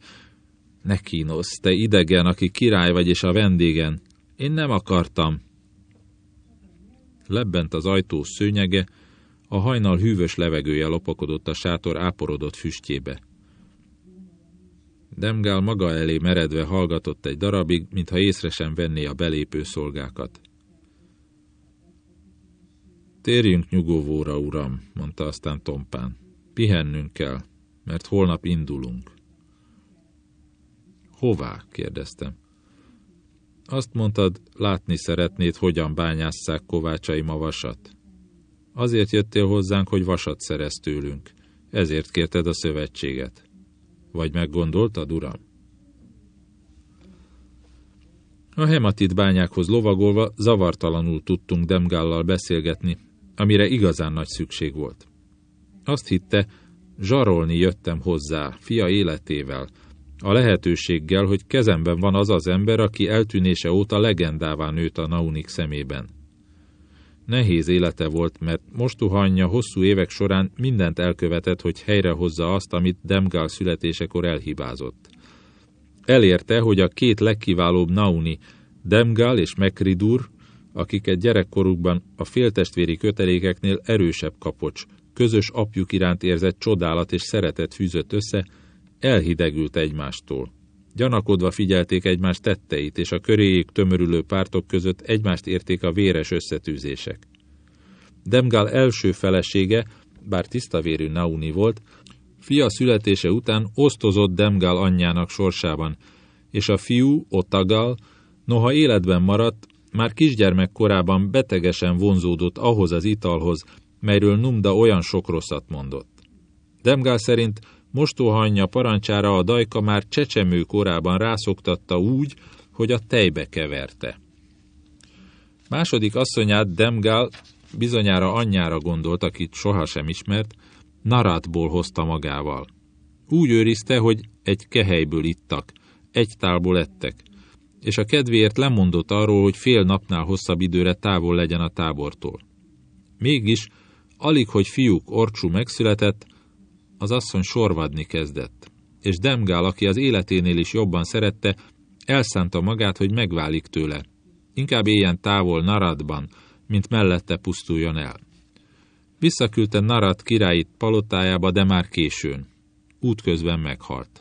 Ne kínosz, te idegen, aki király vagy és a vendégen. Én nem akartam. Lebbent az ajtó szőnyege, a hajnal hűvös levegője lopakodott a sátor áporodott füstjébe. Demgál maga elé meredve hallgatott egy darabig, mintha észre sem venné a belépő szolgákat. Térjünk nyugovóra, uram, mondta aztán Tompán. Pihennünk kell, mert holnap indulunk. Hová? kérdeztem. Azt mondtad, látni szeretnéd, hogyan bányásszák kovácsaim a vasat. Azért jöttél hozzánk, hogy vasat szerez tőlünk. Ezért kérted a szövetséget. Vagy meggondoltad, uram? A hematit bányákhoz lovagolva zavartalanul tudtunk Demgállal beszélgetni, amire igazán nagy szükség volt. Azt hitte, zsarolni jöttem hozzá, fia életével, a lehetőséggel, hogy kezemben van az az ember, aki eltűnése óta legendává nőtt a Naunik szemében. nehéz élete volt, mert mostohanyja hosszú évek során mindent elkövetett, hogy helyrehozza azt, amit Demgal születésekor elhibázott. Elérte, hogy a két legkiválóbb Nauni, Demgal és Mekridur, akiket gyerekkorukban a féltestvéri kötelékeknél erősebb kapocs, közös apjuk iránt érzett csodálat és szeretet fűzött össze, elhidegült egymástól. Gyanakodva figyelték egymás tetteit, és a köréjék tömörülő pártok között egymást érték a véres összetűzések. Demgál első felesége, bár tisztavérű Nauni volt, fia születése után osztozott Demgál anyjának sorsában, és a fiú, Otagal, noha életben maradt, már kisgyermek korában betegesen vonzódott ahhoz az italhoz, melyről Numda olyan sok rosszat mondott. Demgál szerint Mostóhanyja parancsára a dajka már csecsemő korában rászoktatta úgy, hogy a tejbe keverte. Második asszonyát Demgál bizonyára anyjára gondolt, akit sohasem ismert, Narátból hozta magával. Úgy őrizte, hogy egy kehelyből ittak, egy tálból ettek, és a kedvéért lemondott arról, hogy fél napnál hosszabb időre távol legyen a tábortól. Mégis, alig, hogy fiúk Orcsú megszületett, az asszony sorvadni kezdett, és Demgál, aki az életénél is jobban szerette, elszánta magát, hogy megválik tőle. Inkább éljen távol Naradban, mint mellette pusztuljon el. Visszaküldte Narad királyit palotájába, de már későn. Útközben meghalt.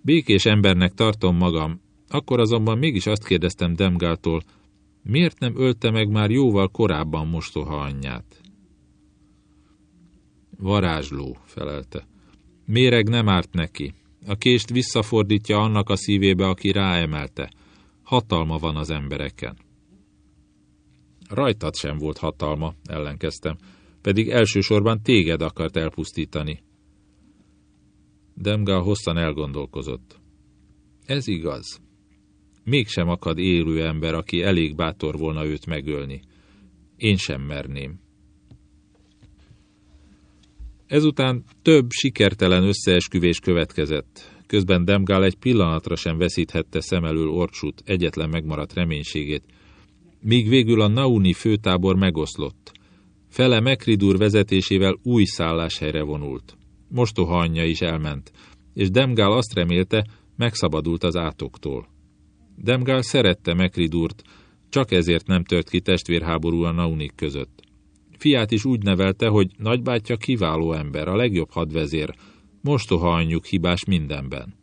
Békés embernek tartom magam, akkor azonban mégis azt kérdeztem Demgáltól, miért nem ölte meg már jóval korábban mostoha anyját? Varázsló, felelte. Méreg nem árt neki. A kést visszafordítja annak a szívébe, aki ráemelte. Hatalma van az embereken. Rajtad sem volt hatalma, ellenkeztem, pedig elsősorban téged akart elpusztítani. Demga hosszan elgondolkozott. Ez igaz. Mégsem akad élő ember, aki elég bátor volna őt megölni. Én sem merném. Ezután több sikertelen összeesküvés következett. Közben Demgál egy pillanatra sem veszíthette szem elől Orcsút egyetlen megmaradt reménységét, míg végül a Nauni főtábor megoszlott. Fele Mekridur vezetésével új szálláshelyre vonult. Mostoha anyja is elment, és Demgál azt remélte, megszabadult az átoktól. Demgál szerette Mekridurt, csak ezért nem tört ki testvérháború a Naunik között. Fiát is úgy nevelte, hogy nagybátyja kiváló ember, a legjobb hadvezér, mostoha anyjuk hibás mindenben.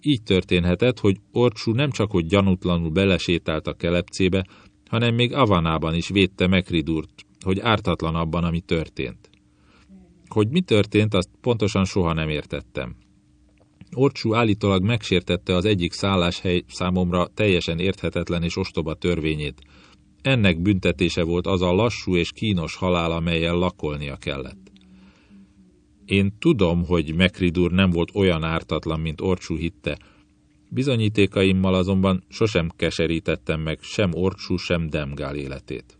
Így történhetett, hogy Orcsú nem csak hogy gyanútlanul belesétált a kelepcébe, hanem még Avanában is védte Mekridurt, hogy ártatlan abban, ami történt. Hogy mi történt, azt pontosan soha nem értettem. Orcsú állítólag megsértette az egyik szálláshely számomra teljesen érthetetlen és ostoba törvényét, ennek büntetése volt az a lassú és kínos halál, amelyel lakolnia kellett. Én tudom, hogy Mekridur nem volt olyan ártatlan, mint Orcsú hitte. Bizonyítékaimmal azonban sosem keserítettem meg sem Orcsú, sem Demgál életét.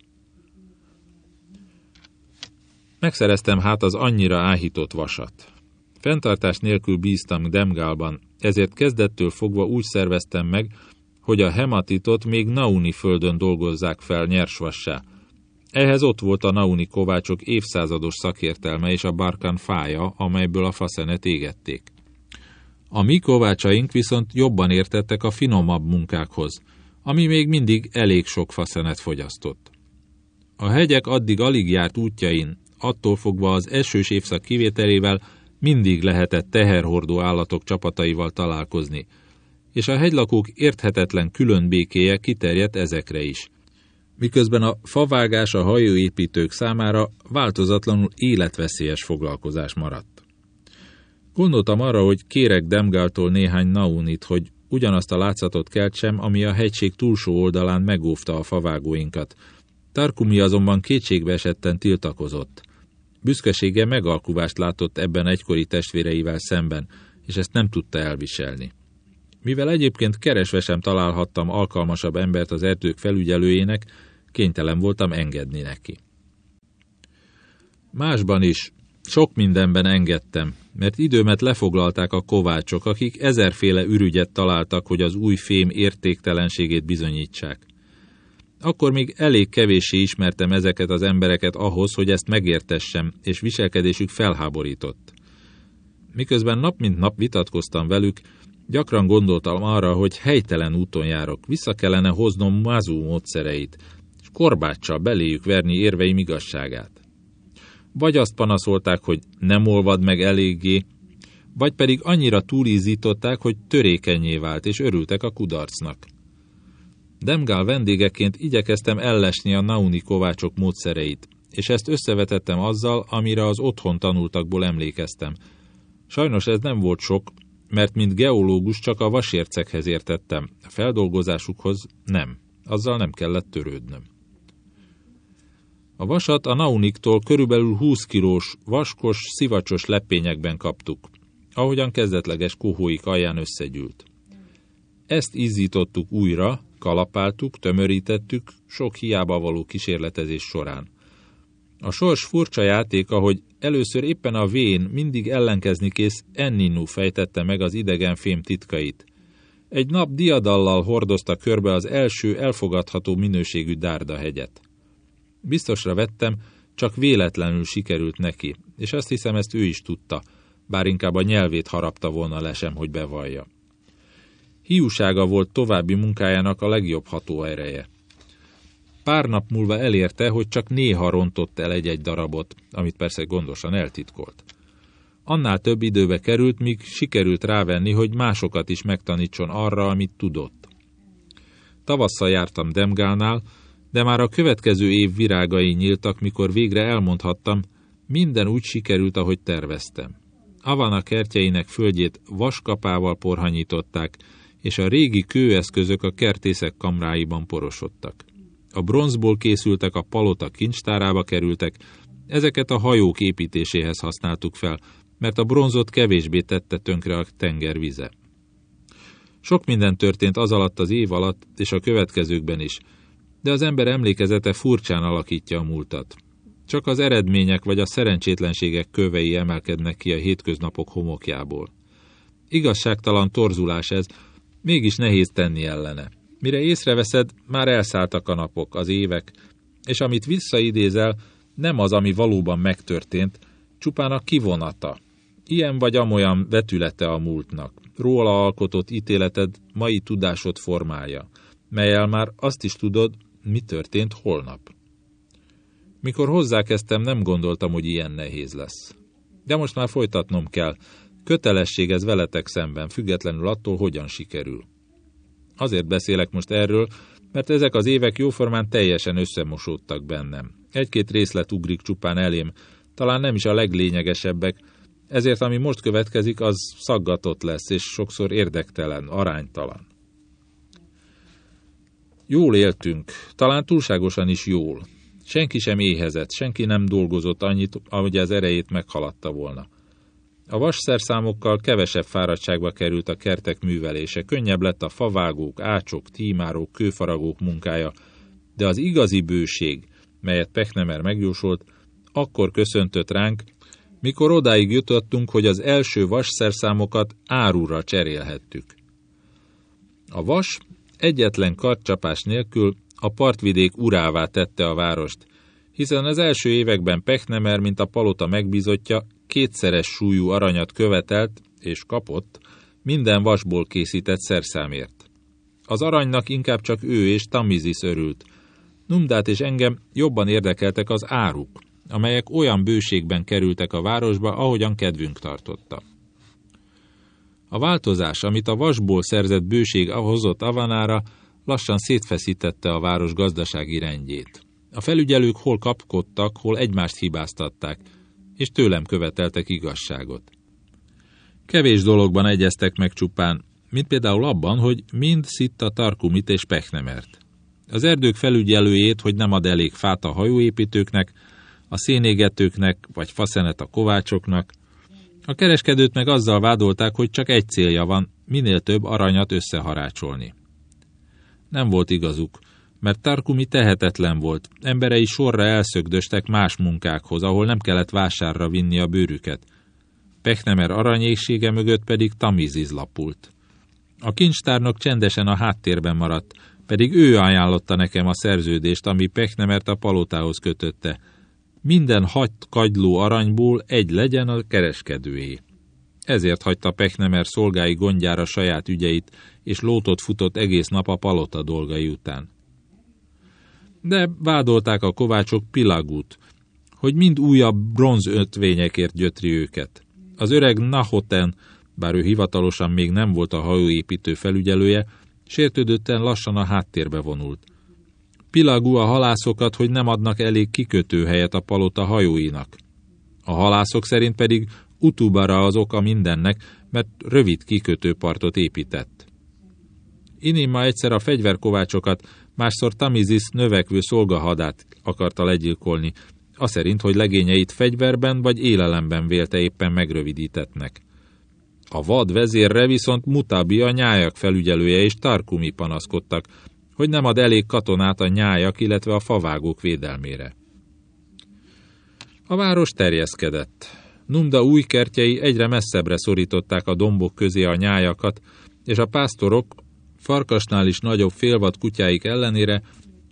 Megszereztem hát az annyira áhított vasat. Fentartás nélkül bíztam Demgálban, ezért kezdettől fogva úgy szerveztem meg, hogy a hematitot még Nauni földön dolgozzák fel nyersvassá. Ehhez ott volt a Nauni kovácsok évszázados szakértelme és a barkan fája, amelyből a faszenet égették. A mi kovácsaink viszont jobban értettek a finomabb munkákhoz, ami még mindig elég sok faszenet fogyasztott. A hegyek addig alig járt útjain, attól fogva az esős évszak kivételével mindig lehetett teherhordó állatok csapataival találkozni, és a hegylakók érthetetlen különbékéje kiterjedt ezekre is. Miközben a favágás a hajóépítők számára változatlanul életveszélyes foglalkozás maradt. Gondoltam arra, hogy kérek Demgáltól néhány naunit, hogy ugyanazt a látszatot keltsem, ami a hegység túlsó oldalán megóvta a favágóinkat. Tarkumi azonban kétségbe esetten tiltakozott. Büszkesége megalkuvást látott ebben egykori testvéreivel szemben, és ezt nem tudta elviselni. Mivel egyébként keresve sem találhattam alkalmasabb embert az erdők felügyelőjének, kénytelen voltam engedni neki. Másban is, sok mindenben engedtem, mert időmet lefoglalták a kovácsok, akik ezerféle ürügyet találtak, hogy az új fém értéktelenségét bizonyítsák. Akkor még elég kevéssé ismertem ezeket az embereket ahhoz, hogy ezt megértessem, és viselkedésük felháborított. Miközben nap mint nap vitatkoztam velük, gyakran gondoltam arra, hogy helytelen úton járok, vissza kellene hoznom Mazú módszereit, és korbáccsal beléjük verni érveim igazságát. Vagy azt panaszolták, hogy nem olvad meg eléggé, vagy pedig annyira túlízították, hogy törékenyé vált, és örültek a kudarcnak. Demgál vendégeként igyekeztem ellesni a Nauni kovácsok módszereit, és ezt összevetettem azzal, amire az otthon tanultakból emlékeztem. Sajnos ez nem volt sok, mert mint geológus csak a vasércekhez értettem, a feldolgozásukhoz nem, azzal nem kellett törődnöm. A vasat a Nauniktól körülbelül 20 kilós, vaskos, szivacsos lepényekben kaptuk, ahogyan kezdetleges kohóik alján összegyűlt. Ezt izzítottuk újra, kalapáltuk, tömörítettük, sok hiába való kísérletezés során. A sors furcsa játéka, hogy először éppen a vén mindig ellenkezni kész Enninu fejtette meg az idegen fém titkait. Egy nap diadallal hordozta körbe az első elfogadható minőségű dárdahegyet. Biztosra vettem, csak véletlenül sikerült neki, és azt hiszem ezt ő is tudta, bár inkább a nyelvét harapta volna lesem, hogy bevallja. Hiúsága volt további munkájának a legjobb hatóereje. Pár nap múlva elérte, hogy csak néha rontott el egy-egy darabot, amit persze gondosan eltitkolt. Annál több időbe került, míg sikerült rávenni, hogy másokat is megtanítson arra, amit tudott. Tavasszal jártam Demgálnál, de már a következő év virágai nyíltak, mikor végre elmondhattam, minden úgy sikerült, ahogy terveztem. Avana kertjeinek földjét vaskapával porhanyították, és a régi kőeszközök a kertészek kamráiban porosodtak. A bronzból készültek a palota kincstárába kerültek, ezeket a hajók építéséhez használtuk fel, mert a bronzot kevésbé tette tönkre a tenger vize. Sok minden történt az alatt az év alatt, és a következőkben is, de az ember emlékezete furcsán alakítja a múltat. Csak az eredmények vagy a szerencsétlenségek kövei emelkednek ki a hétköznapok homokjából. Igazságtalan torzulás ez, mégis nehéz tenni ellene. Mire észreveszed, már elszálltak a napok, az évek, és amit visszaidézel, nem az, ami valóban megtörtént, csupán a kivonata. Ilyen vagy amolyan vetülete a múltnak, róla alkotott ítéleted mai tudásod formája, melyel már azt is tudod, mi történt holnap. Mikor hozzákezdtem, nem gondoltam, hogy ilyen nehéz lesz. De most már folytatnom kell. Kötelesség ez veletek szemben, függetlenül attól, hogyan sikerül. Azért beszélek most erről, mert ezek az évek jóformán teljesen összemosódtak bennem. Egy-két részlet ugrik csupán elém, talán nem is a leglényegesebbek, ezért ami most következik, az szaggatott lesz, és sokszor érdektelen, aránytalan. Jól éltünk, talán túlságosan is jól. Senki sem éhezett, senki nem dolgozott annyit, ahogy az erejét meghaladta volna. A vasszerszámokkal kevesebb fáradtságba került a kertek művelése, könnyebb lett a favágók, ácsok, tímárok, kőfaragók munkája, de az igazi bőség, melyet Pechnemer megjósolt, akkor köszöntött ránk, mikor odáig jutottunk, hogy az első vasszerszámokat árura cserélhettük. A vas egyetlen kartcsapás nélkül a partvidék urává tette a várost, hiszen az első években Pechnemer, mint a palota megbízottja, kétszeres súlyú aranyat követelt és kapott minden vasból készített szerszámért. Az aranynak inkább csak ő és Tamizis örült. Numdát és engem jobban érdekeltek az áruk, amelyek olyan bőségben kerültek a városba, ahogyan kedvünk tartotta. A változás, amit a vasból szerzett bőség hozott Avanára, lassan szétfeszítette a város gazdasági rendjét. A felügyelők hol kapkodtak, hol egymást hibáztatták, és tőlem követeltek igazságot. Kevés dologban egyeztek meg csupán, mint például abban, hogy mind szitta Tarkumit és Pechnemert. Az erdők felügyelőjét, hogy nem ad elég fát a hajóépítőknek, a szénégetőknek vagy faszenet a kovácsoknak, a kereskedőt meg azzal vádolták, hogy csak egy célja van, minél több aranyat összeharácsolni. Nem volt igazuk, mert Tarkumi tehetetlen volt, emberei sorra elszögdöstek más munkákhoz, ahol nem kellett vásárra vinni a bőrüket. Pechnemer aranyéksége mögött pedig Tamiziz lapult. A kincstárnok csendesen a háttérben maradt, Pedig ő ajánlotta nekem a szerződést, ami Pechnemert a palotához kötötte. Minden hat kagyló aranyból egy legyen a kereskedőé. Ezért hagyta Pechnemer szolgái gondjára saját ügyeit, és lótot futott egész nap a palota dolgai után. De vádolták a kovácsok Pilagút, hogy mind újabb bronzötvényekért gyötri őket. Az öreg Nahoten, bár ő hivatalosan még nem volt a hajóépítő felügyelője, sértődötten lassan a háttérbe vonult. Pilagú a halászokat, hogy nem adnak elég kikötőhelyet a palota hajóinak. A halászok szerint pedig Utubara az oka mindennek, mert rövid kikötőpartot épített. Inima egyszer a fegyverkovácsokat, másszor Tamizis növekvő szolgahadát akarta legyilkolni, a szerint, hogy legényeit fegyverben vagy élelemben vélte éppen megrövidítetnek. A vad vezérre viszont Mutabi a nyájak felügyelője és Tarkumi panaszkodtak, hogy nem ad elég katonát a nyájak, illetve a favágók védelmére. A város terjeszkedett. Numda új kertjei egyre messzebbre szorították a dombok közé a nyájakat, és a pásztorok, farkasnál is nagyobb félvad kutyáik ellenére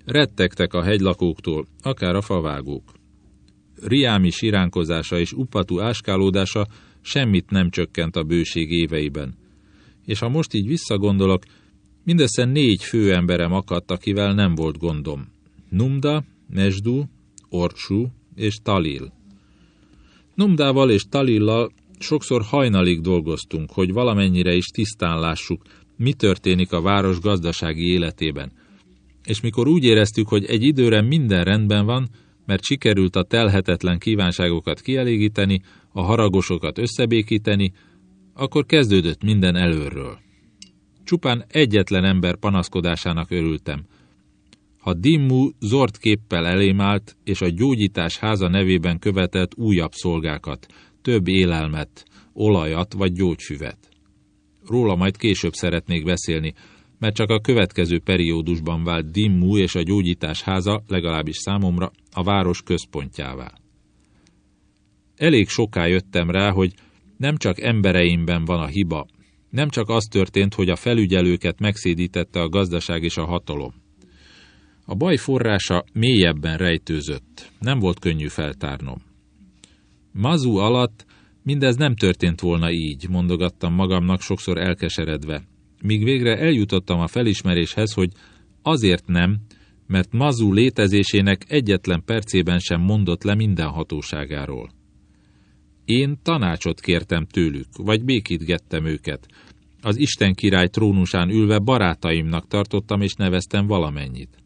rettegtek a hegylakóktól, akár a favágók. Riámi siránkozása és upatú áskálódása semmit nem csökkent a bőség éveiben. És ha most így visszagondolok, mindössze négy főemberem akadt, akivel nem volt gondom. Numda, Mesdu, Orcsú és Talil. Numdával és Talillal sokszor hajnalig dolgoztunk, hogy valamennyire is tisztán lássuk, mi történik a város gazdasági életében. És mikor úgy éreztük, hogy egy időre minden rendben van, mert sikerült a telhetetlen kívánságokat kielégíteni, a haragosokat összebékíteni, akkor kezdődött minden előről. Csupán egyetlen ember panaszkodásának örültem. Ha Dimmu zord képpel elém állt, és a gyógyítás háza nevében követett újabb szolgákat, több élelmet, olajat vagy gyógyfüvet. Róla majd később szeretnék beszélni, mert csak a következő periódusban vált Dimmu és a gyógyítás háza, legalábbis számomra, a város központjává. Elég soká jöttem rá, hogy nem csak embereimben van a hiba, nem csak az történt, hogy a felügyelőket megszédítette a gazdaság és a hatalom. A baj forrása mélyebben rejtőzött, nem volt könnyű feltárnom. Mazu alatt mindez nem történt volna így, mondogattam magamnak sokszor elkeseredve, míg végre eljutottam a felismeréshez, hogy azért nem, mert Mazu létezésének egyetlen percében sem mondott le minden hatóságáról. Én tanácsot kértem tőlük, vagy békítgettem őket. Az Isten király trónusán ülve barátaimnak tartottam és neveztem valamennyit.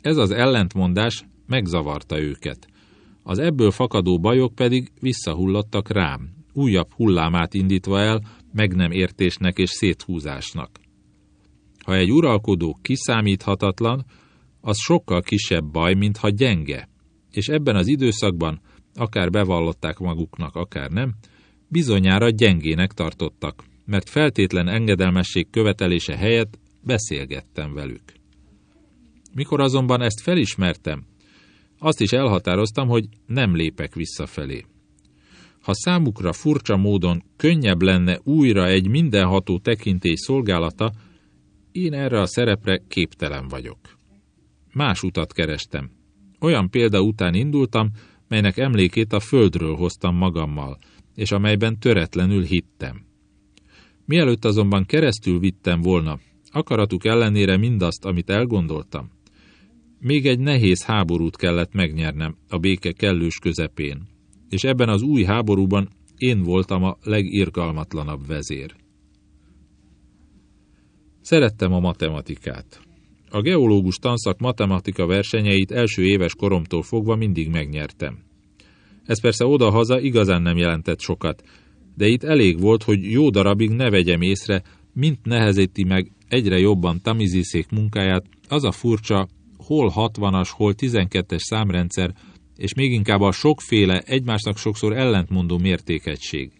Ez az ellentmondás megzavarta őket. Az ebből fakadó bajok pedig visszahullottak rám, újabb hullámát indítva el, meg nem értésnek és széthúzásnak. Ha egy uralkodó kiszámíthatatlan, az sokkal kisebb baj, mint ha gyenge, és ebben az időszakban, akár bevallották maguknak, akár nem, bizonyára gyengének tartottak, mert feltétlen engedelmesség követelése helyett beszélgettem velük. Mikor azonban ezt felismertem, azt is elhatároztam, hogy nem lépek visszafelé. Ha számukra furcsa módon könnyebb lenne újra egy mindenható tekintély szolgálata, én erre a szerepre képtelen vagyok. Más utat kerestem. Olyan példa után indultam, melynek emlékét a földről hoztam magammal, és amelyben töretlenül hittem. Mielőtt azonban keresztül vittem volna, akaratuk ellenére mindazt, amit elgondoltam, még egy nehéz háborút kellett megnyernem a béke kellős közepén, és ebben az új háborúban én voltam a legirgalmatlanabb vezér. Szerettem a matematikát. A geológus tanszak matematika versenyeit első éves koromtól fogva mindig megnyertem. Ez persze oda-haza igazán nem jelentett sokat, de itt elég volt, hogy jó darabig ne vegyem észre, mint nehezíti meg egyre jobban Tamiziszék munkáját, az a furcsa, hol 60-as, hol 12-es számrendszer, és még inkább a sokféle, egymásnak sokszor ellentmondó mértékegység.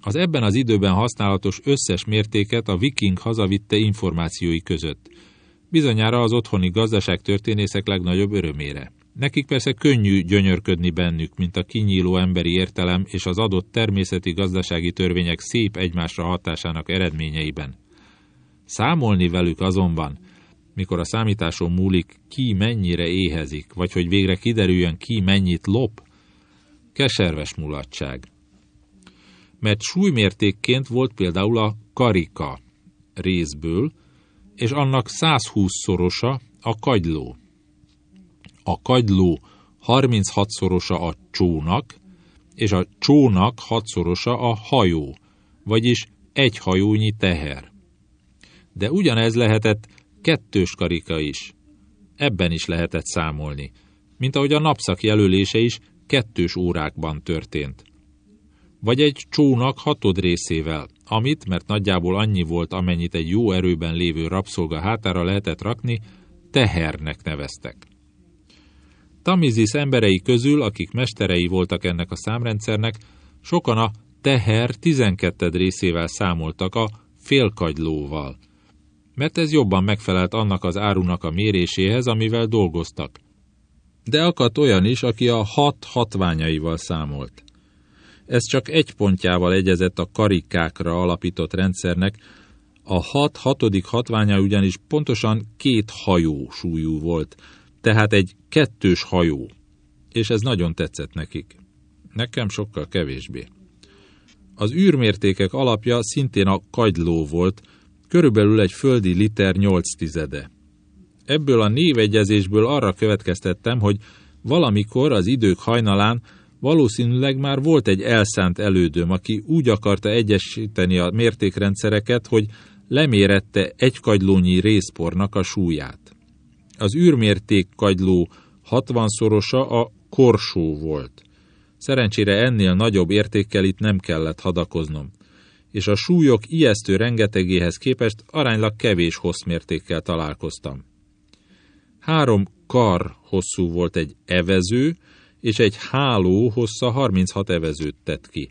Az ebben az időben használatos összes mértéket a viking hazavitte információi között. Bizonyára az otthoni gazdaságtörténészek legnagyobb örömére. Nekik persze könnyű gyönyörködni bennük, mint a kinyíló emberi értelem és az adott természeti gazdasági törvények szép egymásra hatásának eredményeiben. Számolni velük azonban, mikor a számításon múlik, ki mennyire éhezik, vagy hogy végre kiderüljön, ki mennyit lop, keserves mulatság. Mert súlymértékként volt például a karika részből, és annak 120-szorosa a kagyló. A kagyló 36-szorosa a csónak, és a csónak 6-szorosa a hajó, vagyis egy hajónyi teher. De ugyanez lehetett kettős karika is. Ebben is lehetett számolni, mint ahogy a napszak jelölése is kettős órákban történt. Vagy egy csónak hatod részével, amit, mert nagyjából annyi volt, amennyit egy jó erőben lévő rabszolga hátára lehetett rakni, tehernek neveztek. Tamizis emberei közül, akik mesterei voltak ennek a számrendszernek, sokan a teher 12 részével számoltak a félkagylóval, mert ez jobban megfelelt annak az árunak a méréséhez, amivel dolgoztak. De akadt olyan is, aki a hat hatványaival számolt. Ez csak egy pontjával egyezett a karikákra alapított rendszernek, a hat hatodik hatványa ugyanis pontosan két hajó súlyú volt, tehát egy kettős hajó, és ez nagyon tetszett nekik. Nekem sokkal kevésbé. Az űrmértékek alapja szintén a kagyló volt, körülbelül egy földi liter 8 tizede. Ebből a névegyezésből arra következtettem, hogy valamikor az idők hajnalán valószínűleg már volt egy elszánt elődöm, aki úgy akarta egyesíteni a mértékrendszereket, hogy lemérette egy kagylónyi részpornak a súlyát. Az űrmérték kagyló 60-szorosa a korsó volt. Szerencsére ennél nagyobb értékkel itt nem kellett hadakoznom, és a súlyok ijesztő rengetegéhez képest aránylag kevés hosszmértékkel találkoztam. Három kar hosszú volt egy evező, és egy háló hossza 36 evezőt tett ki.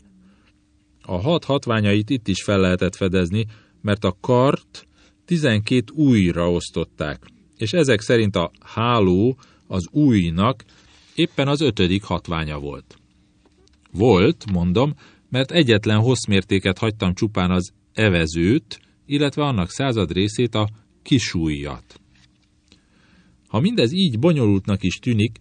A hat hatványait itt is fel lehetett fedezni, mert a kart 12 újra osztották, és ezek szerint a háló az újnak éppen az ötödik hatványa volt. Volt, mondom, mert egyetlen hosszmértéket hagytam csupán az evezőt, illetve annak század részét a kisújjat. Ha mindez így bonyolultnak is tűnik,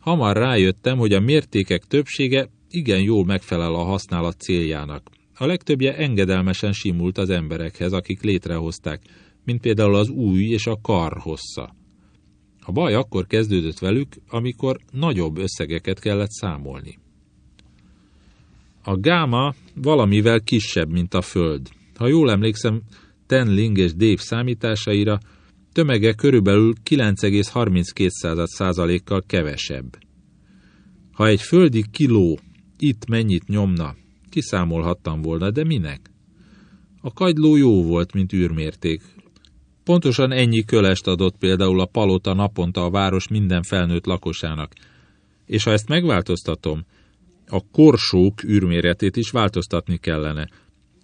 hamar rájöttem, hogy a mértékek többsége igen jól megfelel a használat céljának. A legtöbbje engedelmesen simult az emberekhez, akik létrehozták, mint például az új és a kar hossza. A baj akkor kezdődött velük, amikor nagyobb összegeket kellett számolni. A gáma valamivel kisebb, mint a Föld. Ha jól emlékszem, Tenling és Dave számításaira, tömege körülbelül 9,32%-kal kevesebb. Ha egy földi kiló itt mennyit nyomna, kiszámolhattam volna, de minek? A kagyló jó volt, mint űrmérték. Pontosan ennyi kölest adott például a palota naponta a város minden felnőtt lakosának. És ha ezt megváltoztatom, a korsók űrméretét is változtatni kellene,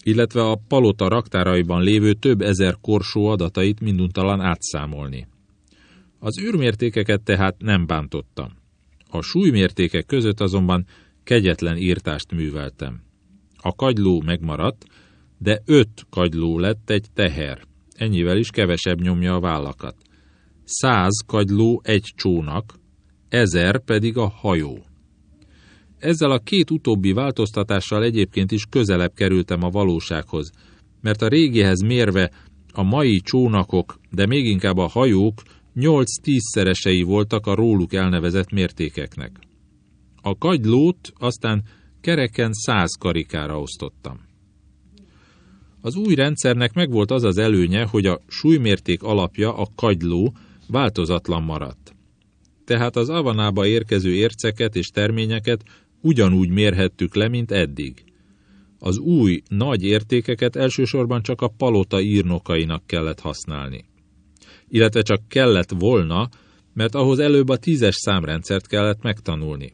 illetve a palota raktáraiban lévő több ezer korsó adatait minduntalan átszámolni. Az űrmértékeket tehát nem bántottam. A súlymértékek között azonban kegyetlen írtást műveltem. A kagyló megmaradt, de öt kagyló lett egy teher. Ennyivel is kevesebb nyomja a vállakat. Száz kagyló egy csónak, ezer pedig a hajó. Ezzel a két utóbbi változtatással egyébként is közelebb kerültem a valósághoz, mert a régihez mérve a mai csónakok, de még inkább a hajók 8-10-szeresei voltak a róluk elnevezett mértékeknek. A kagylót aztán kereken száz karikára osztottam. Az új rendszernek megvolt az az előnye, hogy a súlymérték alapja, a kagyló, változatlan maradt. Tehát az avanába érkező érceket és terményeket ugyanúgy mérhettük le, mint eddig. Az új, nagy értékeket elsősorban csak a palota írnokainak kellett használni. Illetve csak kellett volna, mert ahhoz előbb a tízes számrendszert kellett megtanulni.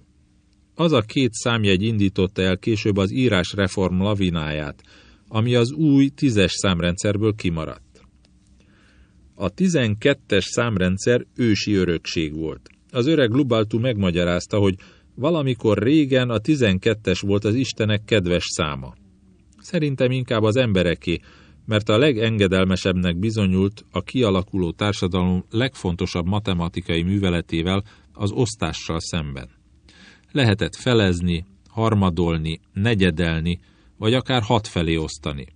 Az a két számjegy indította el később az írásreform lavináját, ami az új tízes számrendszerből kimaradt. A tizenkettes számrendszer ősi örökség volt. Az öreg Lubaltu megmagyarázta, hogy Valamikor régen a tizenkettes volt az Istenek kedves száma. Szerintem inkább az embereké, mert a legengedelmesebbnek bizonyult a kialakuló társadalom legfontosabb matematikai műveletével, az osztással szemben. Lehetett felezni, harmadolni, negyedelni, vagy akár hat felé osztani.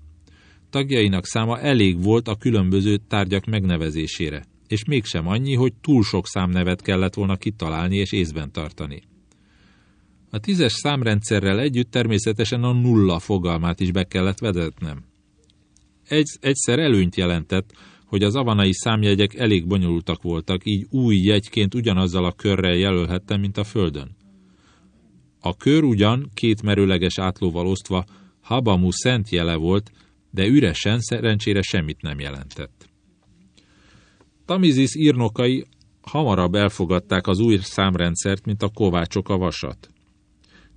Tagjainak száma elég volt a különböző tárgyak megnevezésére, és mégsem annyi, hogy túl sok számnevet kellett volna kitalálni és észben tartani. A tízes számrendszerrel együtt természetesen a nulla fogalmát is be kellett vezetnem. Egy, egyszer előnyt jelentett, hogy az avanai számjegyek elég bonyolultak voltak, így új jegyként ugyanazzal a körrel jelölhettem, mint a földön. A kör ugyan két merőleges átlóval osztva Habamu szent jele volt, de üresen szerencsére semmit nem jelentett. Tamizis írnokai hamarabb elfogadták az új számrendszert, mint a kovácsok a vasat.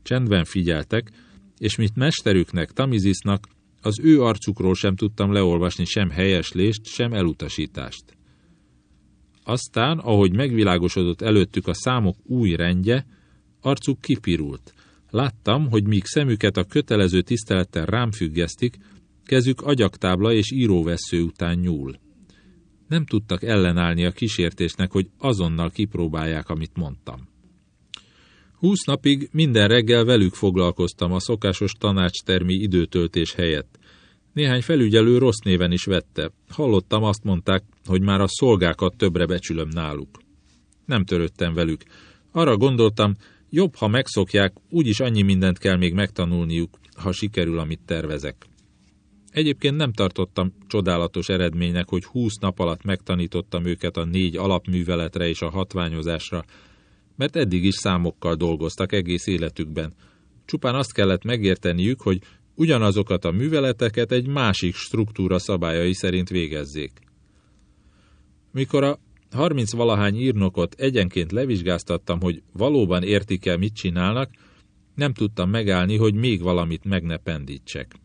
Csendben figyeltek, és mint mesterüknek, Tamizisnak, az ő arcukról sem tudtam leolvasni sem helyeslést, sem elutasítást. Aztán, ahogy megvilágosodott előttük a számok új rendje, arcuk kipirult. Láttam, hogy míg szemüket a kötelező tisztelettel rám függesztik, kezük agyaktábla és íróvesző után nyúl. Nem tudtak ellenállni a kísértésnek, hogy azonnal kipróbálják, amit mondtam. Húsz napig minden reggel velük foglalkoztam a szokásos tanácstermi időtöltés helyett. Néhány felügyelő rossz néven is vette. Hallottam, azt mondták, hogy már a szolgákat többre becsülöm náluk. Nem törődtem velük. Arra gondoltam, jobb, ha megszokják, úgyis annyi mindent kell még megtanulniuk, ha sikerül, amit tervezek. Egyébként nem tartottam csodálatos eredménynek, hogy húsz nap alatt megtanítottam őket a négy alapműveletre és a hatványozásra, mert eddig is számokkal dolgoztak egész életükben. Csupán azt kellett megérteniük, hogy ugyanazokat a műveleteket egy másik struktúra szabályai szerint végezzék. Mikor a harminc valahány írnokot egyenként levizsgáztattam, hogy valóban értik-e, mit csinálnak, nem tudtam megállni, hogy még valamit meg ne pendítsek.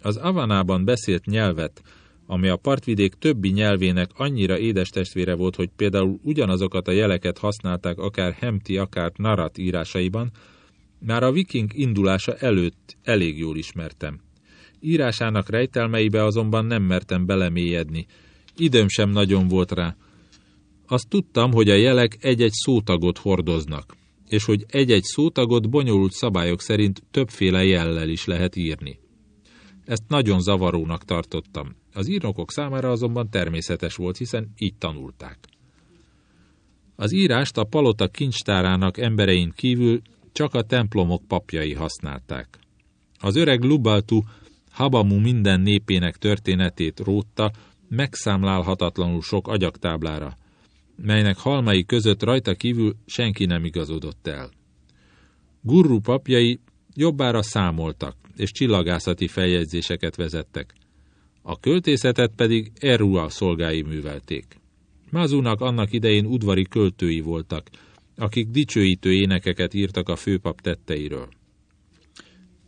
Az Avanában beszélt nyelvet, ami a partvidék többi nyelvének annyira édes testvére volt, hogy például ugyanazokat a jeleket használták akár Hemti, akár Narat írásaiban, már a viking indulása előtt elég jól ismertem. Írásának rejtelmeibe azonban nem mertem belemélyedni. Időm sem nagyon volt rá. Azt tudtam, hogy a jelek egy-egy szótagot hordoznak, és hogy egy-egy szótagot bonyolult szabályok szerint többféle jellel is lehet írni. Ezt nagyon zavarónak tartottam. Az írnokok számára azonban természetes volt, hiszen így tanulták. Az írást a palota kincstárának emberein kívül csak a templomok papjai használták. Az öreg Lubaltu Habamu minden népének történetét rótta megszámlálhatatlanul sok agyaktáblára, melynek halmai között rajta kívül senki nem igazodott el. Gurru papjai jobbára számoltak, és csillagászati feljegyzéseket vezettek. A költészetet pedig Erua szolgái művelték. Mazúnak annak idején udvari költői voltak, akik dicsőítő énekeket írtak a főpap tetteiről.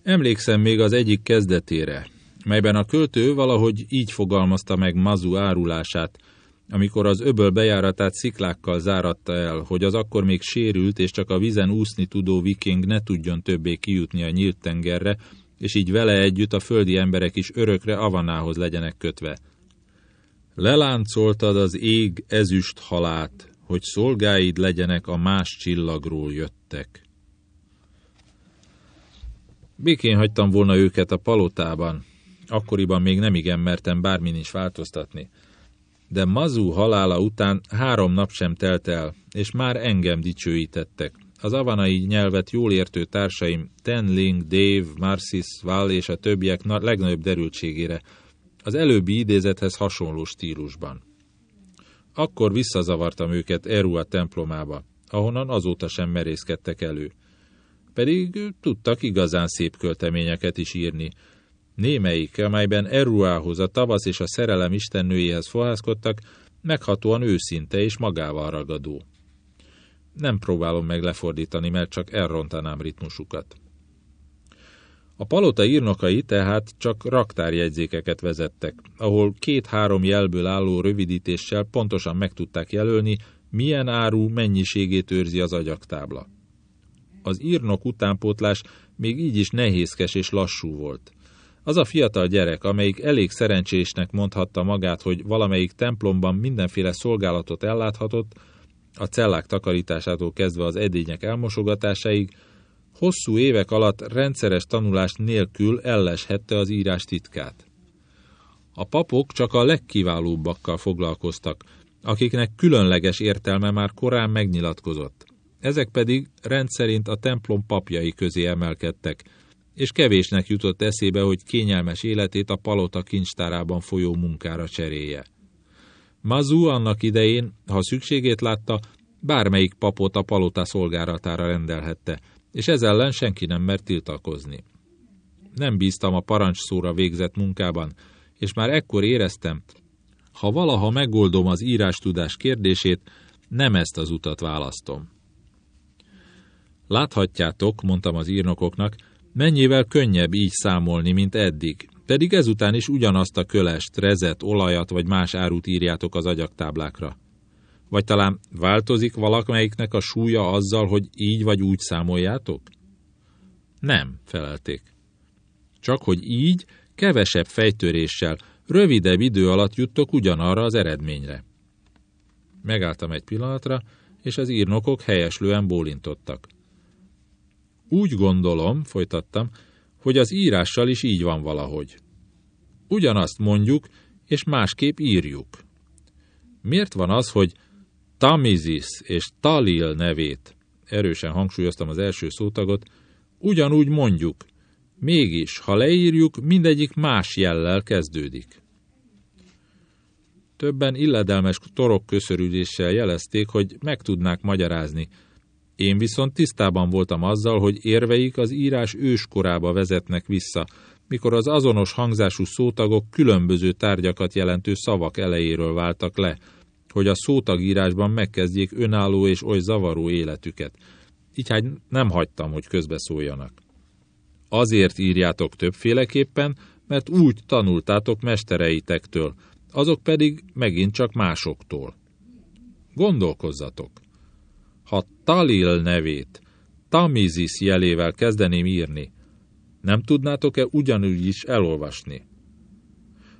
Emlékszem még az egyik kezdetére, melyben a költő valahogy így fogalmazta meg Mazu árulását, amikor az öböl bejáratát sziklákkal záratta el, hogy az akkor még sérült és csak a vizen úszni tudó viking ne tudjon többé kijutni a nyílt tengerre, és így vele együtt a földi emberek is örökre avanához legyenek kötve. Leláncoltad az ég ezüst halát, hogy szolgáid legyenek a más csillagról jöttek. Békén hagytam volna őket a palotában, akkoriban még nem igen mertem bármin is változtatni. De Mazú halála után három nap sem telt el, és már engem dicsőítettek. Az avanai nyelvet jól értő társaim Tenling, Dave, Marcis, Val és a többiek legnagyobb derültségére, az előbbi idézethez hasonló stílusban. Akkor visszazavartam őket Erua templomába, ahonnan azóta sem merészkedtek elő. Pedig tudtak igazán szép költeményeket is írni. Némelyik, amelyben Eruához, a tavasz és a szerelem istennőjéhez fohászkodtak, meghatóan őszinte és magával ragadó. Nem próbálom meg lefordítani, mert csak elrontanám ritmusukat. A palota írnokai tehát csak raktárjegyzékeket vezettek, ahol két-három jelből álló rövidítéssel pontosan meg tudták jelölni, milyen áru mennyiségét őrzi az agyaktábla. Az írnok utánpótlás még így is nehézkes és lassú volt. Az a fiatal gyerek, amelyik elég szerencsésnek mondhatta magát, hogy valamelyik templomban mindenféle szolgálatot elláthatott, a cellák takarításától kezdve az edények elmosogatásáig, hosszú évek alatt rendszeres tanulás nélkül elleshette az írás titkát. A papok csak a legkiválóbbakkal foglalkoztak, akiknek különleges értelme már korán megnyilatkozott. Ezek pedig rendszerint a templom papjai közé emelkedtek, és kevésnek jutott eszébe, hogy kényelmes életét a palota kincstárában folyó munkára cserélje. Mazu annak idején, ha szükségét látta, bármelyik papot a palota szolgálatára rendelhette, és ez ellen senki nem mert tiltakozni. Nem bíztam a parancsszóra végzett munkában, és már ekkor éreztem, ha valaha megoldom az írástudás kérdését, nem ezt az utat választom. Láthatjátok, mondtam az írnokoknak, mennyivel könnyebb így számolni, mint eddig, pedig ezután is ugyanazt a kölest, rezet, olajat vagy más árut írjátok az agyaktáblákra. Vagy talán változik valamelyiknek a súlya azzal, hogy így vagy úgy számoljátok? Nem, felelték. Csak hogy így, kevesebb fejtöréssel, rövidebb idő alatt juttok ugyanarra az eredményre. Megálltam egy pillanatra, és az írnokok helyeslően bólintottak. Úgy gondolom, folytattam, hogy az írással is így van valahogy. Ugyanazt mondjuk, és másképp írjuk. Miért van az, hogy Tamizis és Talil nevét, erősen hangsúlyoztam az első szótagot, ugyanúgy mondjuk, mégis, ha leírjuk, mindegyik más jellel kezdődik. Többen illedelmes torok köszörüléssel jelezték, hogy meg tudnák magyarázni, én viszont tisztában voltam azzal, hogy érveik az írás őskorába vezetnek vissza, mikor az azonos hangzású szótagok különböző tárgyakat jelentő szavak elejéről váltak le, hogy a szótagírásban megkezdjék önálló és oly zavaró életüket. Így hát nem hagytam, hogy közbeszóljanak. Azért írjátok többféleképpen, mert úgy tanultátok mestereitektől, azok pedig megint csak másoktól. Gondolkozzatok! Ha Talil nevét Tamizis jelével kezdeném írni, nem tudnátok-e ugyanúgy is elolvasni?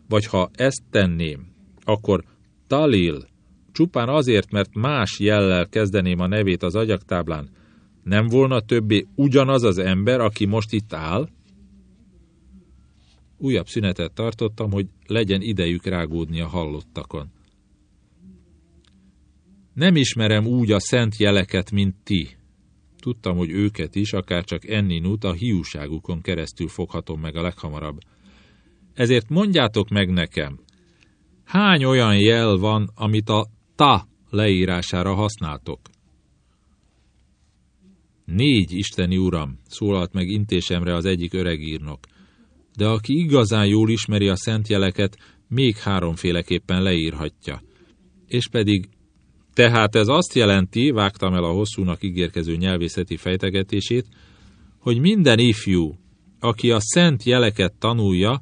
Vagy ha ezt tenném, akkor Talil csupán azért, mert más jellel kezdeném a nevét az agyaktáblán, nem volna többé ugyanaz az ember, aki most itt áll? Újabb szünetet tartottam, hogy legyen idejük rágódni a hallottakon. Nem ismerem úgy a szent jeleket, mint ti. Tudtam, hogy őket is, akár csak Enninut a hiúságukon keresztül foghatom meg a leghamarabb. Ezért mondjátok meg nekem, hány olyan jel van, amit a ta leírására használtok? Négy, isteni uram, szólalt meg intésemre az egyik öregírnok, de aki igazán jól ismeri a szent jeleket, még háromféleképpen leírhatja. És pedig tehát ez azt jelenti, vágtam el a hosszúnak ígérkező nyelvészeti fejtegetését, hogy minden ifjú, aki a szent jeleket tanulja,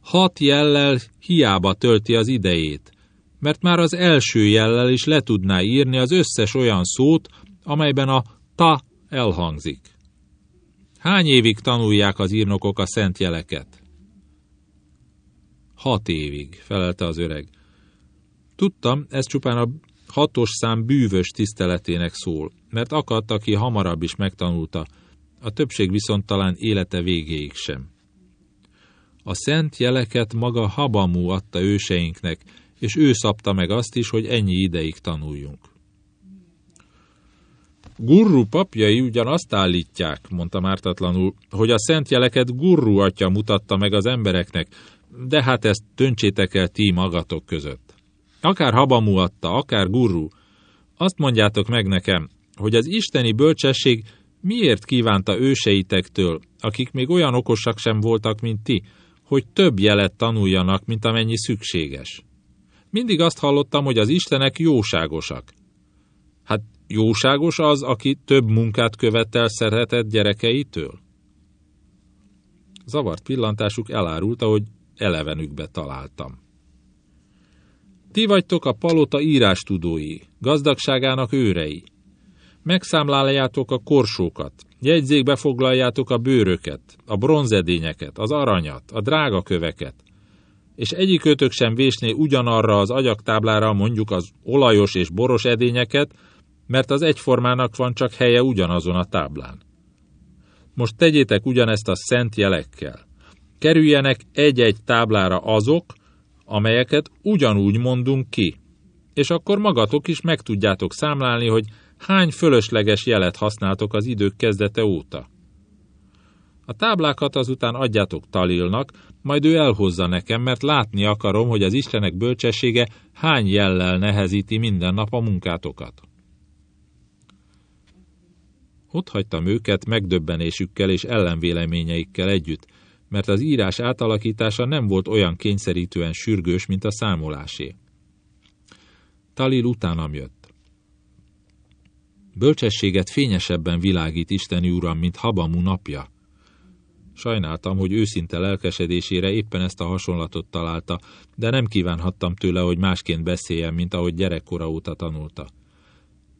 hat jellel hiába tölti az idejét, mert már az első jellel is le tudná írni az összes olyan szót, amelyben a ta elhangzik. Hány évig tanulják az írnokok a szent jeleket? Hat évig, felelte az öreg. Tudtam, ez csupán a hatos szám bűvös tiszteletének szól, mert akadt, aki hamarabb is megtanulta, a többség viszont talán élete végéig sem. A szent jeleket maga Habamú adta őseinknek, és ő szabta meg azt is, hogy ennyi ideig tanuljunk. Gurru papjai ugyan azt állítják, mondta mártatlanul, hogy a szent jeleket Gurru atya mutatta meg az embereknek, de hát ezt töntsétek el ti magatok között. Akár Habamú adta, akár Gurru, azt mondjátok meg nekem, hogy az isteni bölcsesség miért kívánta őseitektől, akik még olyan okosak sem voltak, mint ti, hogy több jelet tanuljanak, mint amennyi szükséges. Mindig azt hallottam, hogy az istenek jóságosak. Hát jóságos az, aki több munkát követel szeretett gyerekeitől? Zavart pillantásuk elárulta, hogy elevenükbe találtam. Ti vagytok a palota írástudói, gazdagságának őrei. Megszámláljátok a korsókat, Jegyzékbe foglaljátok a bőröket, a bronzedényeket, az aranyat, a drága köveket, és egyikötök sem vésné ugyanarra az agyaktáblára mondjuk az olajos és boros edényeket, mert az egyformának van csak helye ugyanazon a táblán. Most tegyétek ugyanezt a szent jelekkel. Kerüljenek egy-egy táblára azok, amelyeket ugyanúgy mondunk ki, és akkor magatok is meg tudjátok számlálni, hogy hány fölösleges jelet használtok az idők kezdete óta. A táblákat azután adjátok Talilnak, majd ő elhozza nekem, mert látni akarom, hogy az Istenek bölcsessége hány jellel nehezíti minden nap a munkátokat. Ott hagytam őket megdöbbenésükkel és ellenvéleményeikkel együtt, mert az írás átalakítása nem volt olyan kényszerítően sürgős, mint a számolásé. Talil utánam jött. Bölcsességet fényesebben világít Isteni Uram, mint Habamú napja. Sajnáltam, hogy őszinte lelkesedésére éppen ezt a hasonlatot találta, de nem kívánhattam tőle, hogy másként beszéljen, mint ahogy gyerekkora óta tanulta.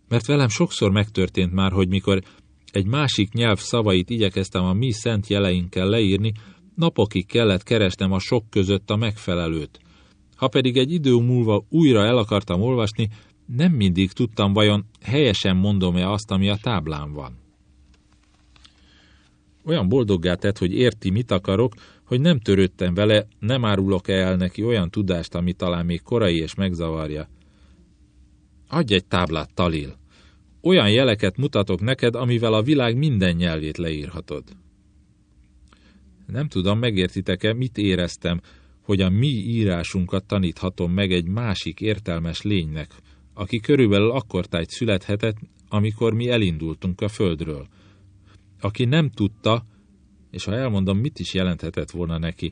Mert velem sokszor megtörtént már, hogy mikor egy másik nyelv szavait igyekeztem a mi szent jeleinkkel leírni, napokig kellett keresnem a sok között a megfelelőt. Ha pedig egy idő múlva újra el akartam olvasni, nem mindig tudtam vajon helyesen mondom-e azt, ami a táblán van. Olyan boldoggá tett, hogy érti, mit akarok, hogy nem törődtem vele, nem árulok-e el neki olyan tudást, ami talán még korai és megzavarja. Adj egy táblát, Talil! Olyan jeleket mutatok neked, amivel a világ minden nyelvét leírhatod. Nem tudom, megértitek-e, mit éreztem, hogy a mi írásunkat taníthatom meg egy másik értelmes lénynek, aki körülbelül akkortájt születhetett, amikor mi elindultunk a földről. Aki nem tudta, és ha elmondom, mit is jelenthetett volna neki,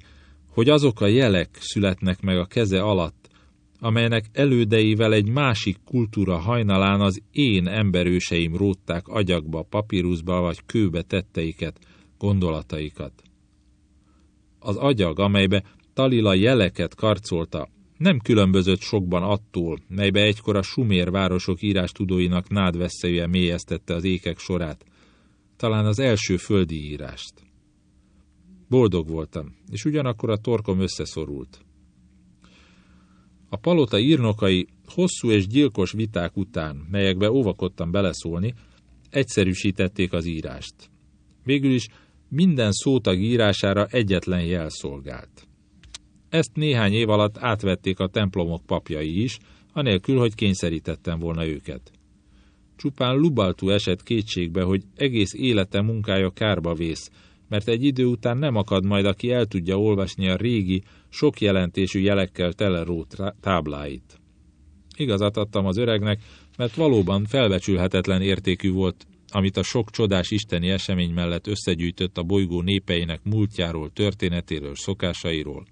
hogy azok a jelek születnek meg a keze alatt, amelynek elődeivel egy másik kultúra hajnalán az én emberőseim rótták agyakba, papíruszba vagy kőbe tetteiket, gondolataikat. Az agyag, amelybe Talila jeleket karcolta, nem különbözött sokban attól, melybe egykor a sumér városok írástudóinak nádveszélye mélyeztette az ékek sorát, talán az első földi írást. Boldog voltam, és ugyanakkor a torkom összeszorult. A palota írnokai hosszú és gyilkos viták után, melyekbe óvakodtam beleszólni, egyszerűsítették az írást. Végül is minden szótag írására egyetlen jel szolgált. Ezt néhány év alatt átvették a templomok papjai is, anélkül, hogy kényszerítettem volna őket. Csupán Lubaltu esett kétségbe, hogy egész élete munkája kárba vész, mert egy idő után nem akad majd, aki el tudja olvasni a régi, sok jelentésű jelekkel teleró tábláit. Igazat adtam az öregnek, mert valóban felbecsülhetetlen értékű volt, amit a sok csodás isteni esemény mellett összegyűjtött a bolygó népeinek múltjáról, történetéről, szokásairól.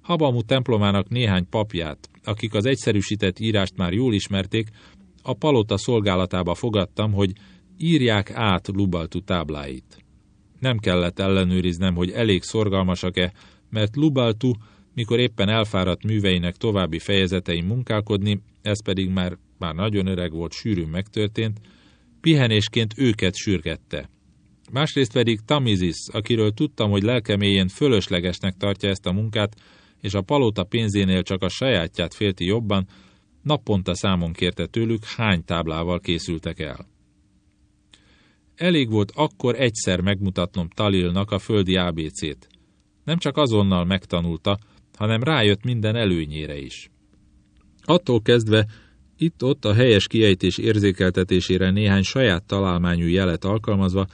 Habamú templomának néhány papját, akik az egyszerűsített írást már jól ismerték, a palota szolgálatába fogadtam, hogy írják át Lubaltu tábláit. Nem kellett ellenőriznem, hogy elég szorgalmasak-e, mert Lubaltu, mikor éppen elfáradt műveinek további fejezetein munkálkodni, ez pedig már, már nagyon öreg volt, sűrűn megtörtént, pihenésként őket sürgette. Másrészt pedig Tamizis, akiről tudtam, hogy lelkeméjén fölöslegesnek tartja ezt a munkát, és a palota pénzénél csak a sajátját félti jobban, naponta számon kérte tőlük, hány táblával készültek el. Elég volt akkor egyszer megmutatnom Talilnak a földi ABC-t. Nem csak azonnal megtanulta, hanem rájött minden előnyére is. Attól kezdve itt-ott a helyes kiejtés érzékeltetésére néhány saját találmányú jelet alkalmazva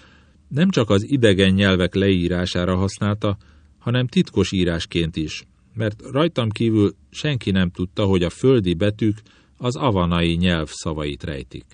nem csak az idegen nyelvek leírására használta, hanem titkos írásként is, mert rajtam kívül senki nem tudta, hogy a földi betűk az avanai nyelv szavait rejtik.